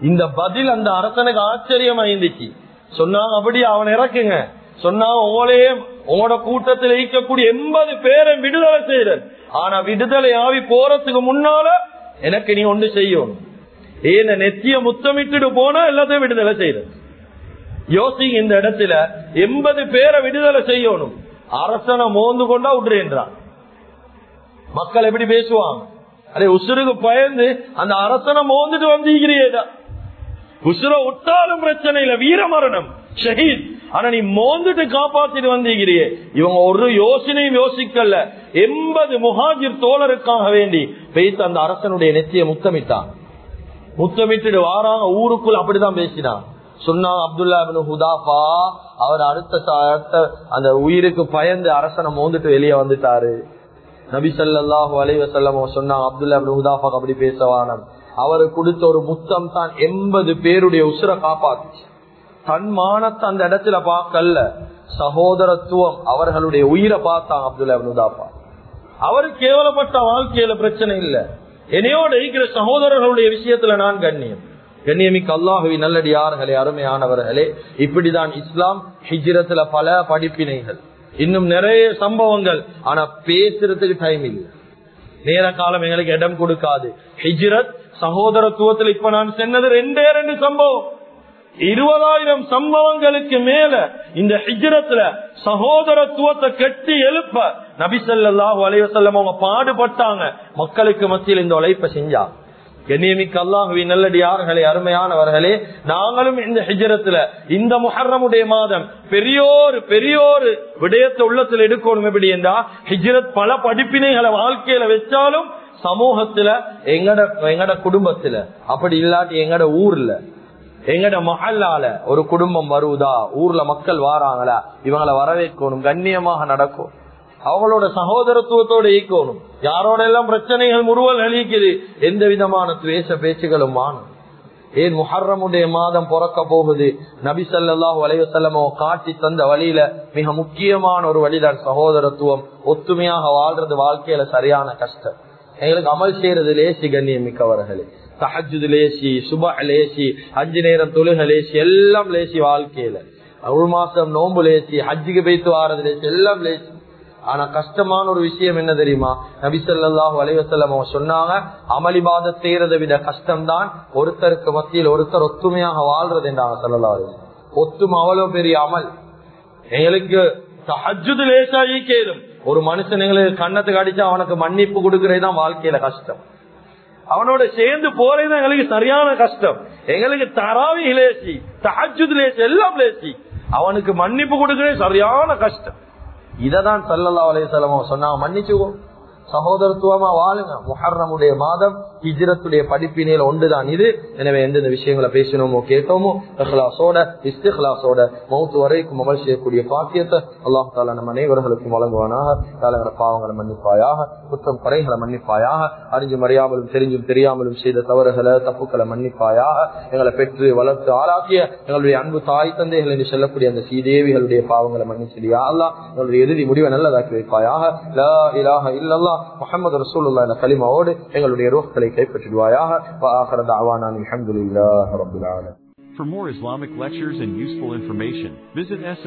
Speaker 1: இந்த பதில் அந்த அரசனுக்கு ஆச்சரியமா இருந்துச்சு. சொன்னாங்க அப்படி அவன் இறக்குங்க. சொன்னா உங்களையே உங்களோட கூட்டத்தில் ஈக்கக்கூடிய எண்பது பேரை விடுதலை செய்யறன் ஆனா விடுதலை ஆவி போறதுக்கு முன்னால எனக்கு நீ ஒன்று செய்யும். ஏன நெத்திய முத்தமிட்டு போனா எல்லாத்தையும் விடுதலை செய்யறது யோசி இந்த இடத்துல எண்பது பேரை விடுதலை செய்யணும். அரசனை மோந்து கொண்டா விடுறேன்றான் மக்கள் எப்படி பேசுவாங்க? அதே உசுருக்கு பயந்து அந்த அரசனை மோந்துட்டு வந்திருக்கிறீதா உசுர விட்டாலும் பிரச்சனை இல்ல. வீர மரணம் ஷஹீத். ஆனா நீ மோந்துட்டு காப்பாத்திட்டு வந்திருக்கிறியே. இவங்க ஒரு யோசனையும் யோசிக்கல. எண்பது முஹாஜிர் தோழருக்காக வேண்டி பெய்த்து அந்த அரசனுடைய நெத்திய முத்தமிட்டான். முத்தமிட்டு வாராங்க ஊருக்குள்ள அப்படிதான் பேசினான். சொன்னா அப்துல்லா ஹுதாஃபா அவர் அடுத்த அடுத்த அந்த உயிருக்கு பயந்து அரசனை மோந்துட்டு வெளியே வந்துட்டாரு. நபி சல்லாஹு அலைவசல்லம் சொன்னாங்க அப்துல்லா ஹுதாஃபா அப்படி பேசவானம் அவரு கொடுத்த ஒரு முத்தம் தான் எண்பது பேருடைய உசுரை காப்பாத்துச்சு. தன்மானத்தை அந்த இடத்துல பார்க்கல. சகோதரத்துவம் அவர்களுடைய உயிரை பார்த்தாங்க அப்துல்லா ஹுதாஃபா. அவரு கேவலப்பட்ட வாழ்க்கையில பிரச்சனை இல்லை. என்னையோட இருக்கிற சகோதரர்களுடைய விஷயத்துல நான் கண்ணியம். கண்ணியமிக்கு அல்லாஹுவி நல்லடியார்களே அருமையானவர்களே இப்படிதான் இஸ்லாம் ஹிஜ்ரத்துல பல படிப்பினைகள். இன்னும் நிறைய சம்பவங்கள். ஆனா பேசுறதுக்கு டைம் இல்லை. நேர காலம் எங்களுக்கு இடம் கொடுக்காது. ஹிஜ்ரத் சகோதரத்துவத்தில் இப்ப நான் சொன்னது ரெண்டே ரெண்டு சம்பவம். இருபதாயிரம் சம்பவங்களுக்கு மேல இந்த ஹிஜ்ரத்துல சகோதரத்துவத்தை கட்டி எழுப்ப நபிசல்லாஹு அலைவசல்லம் அவங்க பாடுபட்டாங்க. மக்களுக்கு மத்தியில் இந்த உழைப்ப செஞ்சாங்க கண்ணியமிக்க அல்லாஹுவி நல்லடியார்களே அருமையானவர்களே நாங்களும் இந்த ஹிஜரத்துல இந்த முஹர்ரமுடைய மாதம் பெரியோரு பெரியோரு விடயத்தை உள்ளத்துல எடுக்கணும் எப்படி என்றா ஹிஜரத் பல படிப்பினைகளை வாழ்க்கையில வச்சாலும் சமூகத்துல எங்கட எங்கட குடும்பத்துல அப்படி இல்லாட்டி எங்கட ஊர்ல எங்கட மகல்லால ஒரு குடும்பம் வருவதா ஊர்ல மக்கள் வாராங்களா? இவங்களை வரவேற்கணும் கண்ணியமாக நடக்கும். அவங்களோட சகோதரத்துவத்தோட ஈக்கணும் யாரோட எல்லாம் பிரச்சனைகள் முறுவல் அழிக்குது எந்த விதமான துவேச பேச்சுகளும் வாணும் ஏன் முஹர்ரமுடைய மாதம் பிறக்க போகுது? நபி சல்லாஹூ அலைவசல்லமோ காட்டி தந்த வழியில மிக முக்கியமான ஒரு வழிதான் சகோதரத்துவம். ஒத்துமையாக வாழ்றது வாழ்க்கையில சரியான கஷ்டம். எங்களுக்கு அமல் செய்யறது லேசி கண்ணியம் மிக்கவர்களே. தஹஜுது லேசி சுப லேசி அஞ்சு நேரம் தொழுக லேசி எல்லாம் லேசி வாழ்க்கையில. ஒரு மாசம் நோம்பு லேசி ஹஜ்ஜுக்கு போய்த்து வாரது லேசி எல்லாம் லேசி. ஆனா கஷ்டமான ஒரு விஷயம் என்ன தெரியுமா? நபிசல்லாஹு அலைவசல்லம் அவங்க சொன்னாங்க அமளிபாத செய்யறதை விட கஷ்டம்தான் ஒருத்தருக்கு மத்தியில் ஒருத்தர் ஒத்துமையாக வாழ்றது என்றாங்க சொல்லலாரு ஒத்துமை அவ்வளவு பெரிய அமல். எங்களுக்கு தஹஜுது லேசாகி கேளும். ஒரு மனுஷன் எங்களுக்கு கண்ணத்துக்கு அடிச்சா அவனுக்கு மன்னிப்பு கொடுக்கறதுதான் வாழ்க்கையில கஷ்டம். அவனோட சேர்ந்து போறதுதான் எங்களுக்கு சரியான கஷ்டம். எங்களுக்கு தராவி லேசி தஹஜுது லேசி எல்லாம் லேசி. அவனுக்கு மன்னிப்பு கொடுக்கறது சரியான கஷ்டம். இததான் சல்லல்லா அலையம் சொன்னாங்க. மன்னிச்சுவோம் சகோதரத்துவமா வாழுங்க. முஹர்ரமுடைய மாதம் ஹிஜ்ரத்துடைய படிப்பினையில ஒன்றுதான் இது. எனவே எந்தெந்த விஷயங்களை பேசினோமோ கேட்டோமோ இஹ்லாசோட இஸ்திஹ்லாசோட மௌத்து வரைக்கும் அமல் செய்யக்கூடிய பாக்கியத்தை அல்லாஹ் தாலா நம்ம அனைவர்களுக்கும் வழங்குவானாக. தலைவர பாவங்களை மன்னிப்பாயாக குற்றம் குறைகளை மன்னிப்பாயாக அறிஞ்சு மறியாமலும் தெரிஞ்சும் தெரியாமலும் செய்த தவறுகளை தப்புக்களை மன்னிப்பாயாக எங்களை பெற்று வளர்த்து ஆளாக்கிய எங்களுடைய அன்பு தாய் தந்தைகள் என்று சொல்லக்கூடிய அந்த சீதேவிகளுடைய பாவங்களை மன்னிச்சிடியா அல்லா எங்களுடைய எதிரி முடிவை நல்லதாக்கி வைப்பாயாக. லா இல்லல்லா முகமது ரசூலுல்லா கலிமாவோடு எங்களுடைய கைப்பற்றிடுவாயாக
Speaker 2: For more Islamic lectures and useful information, visit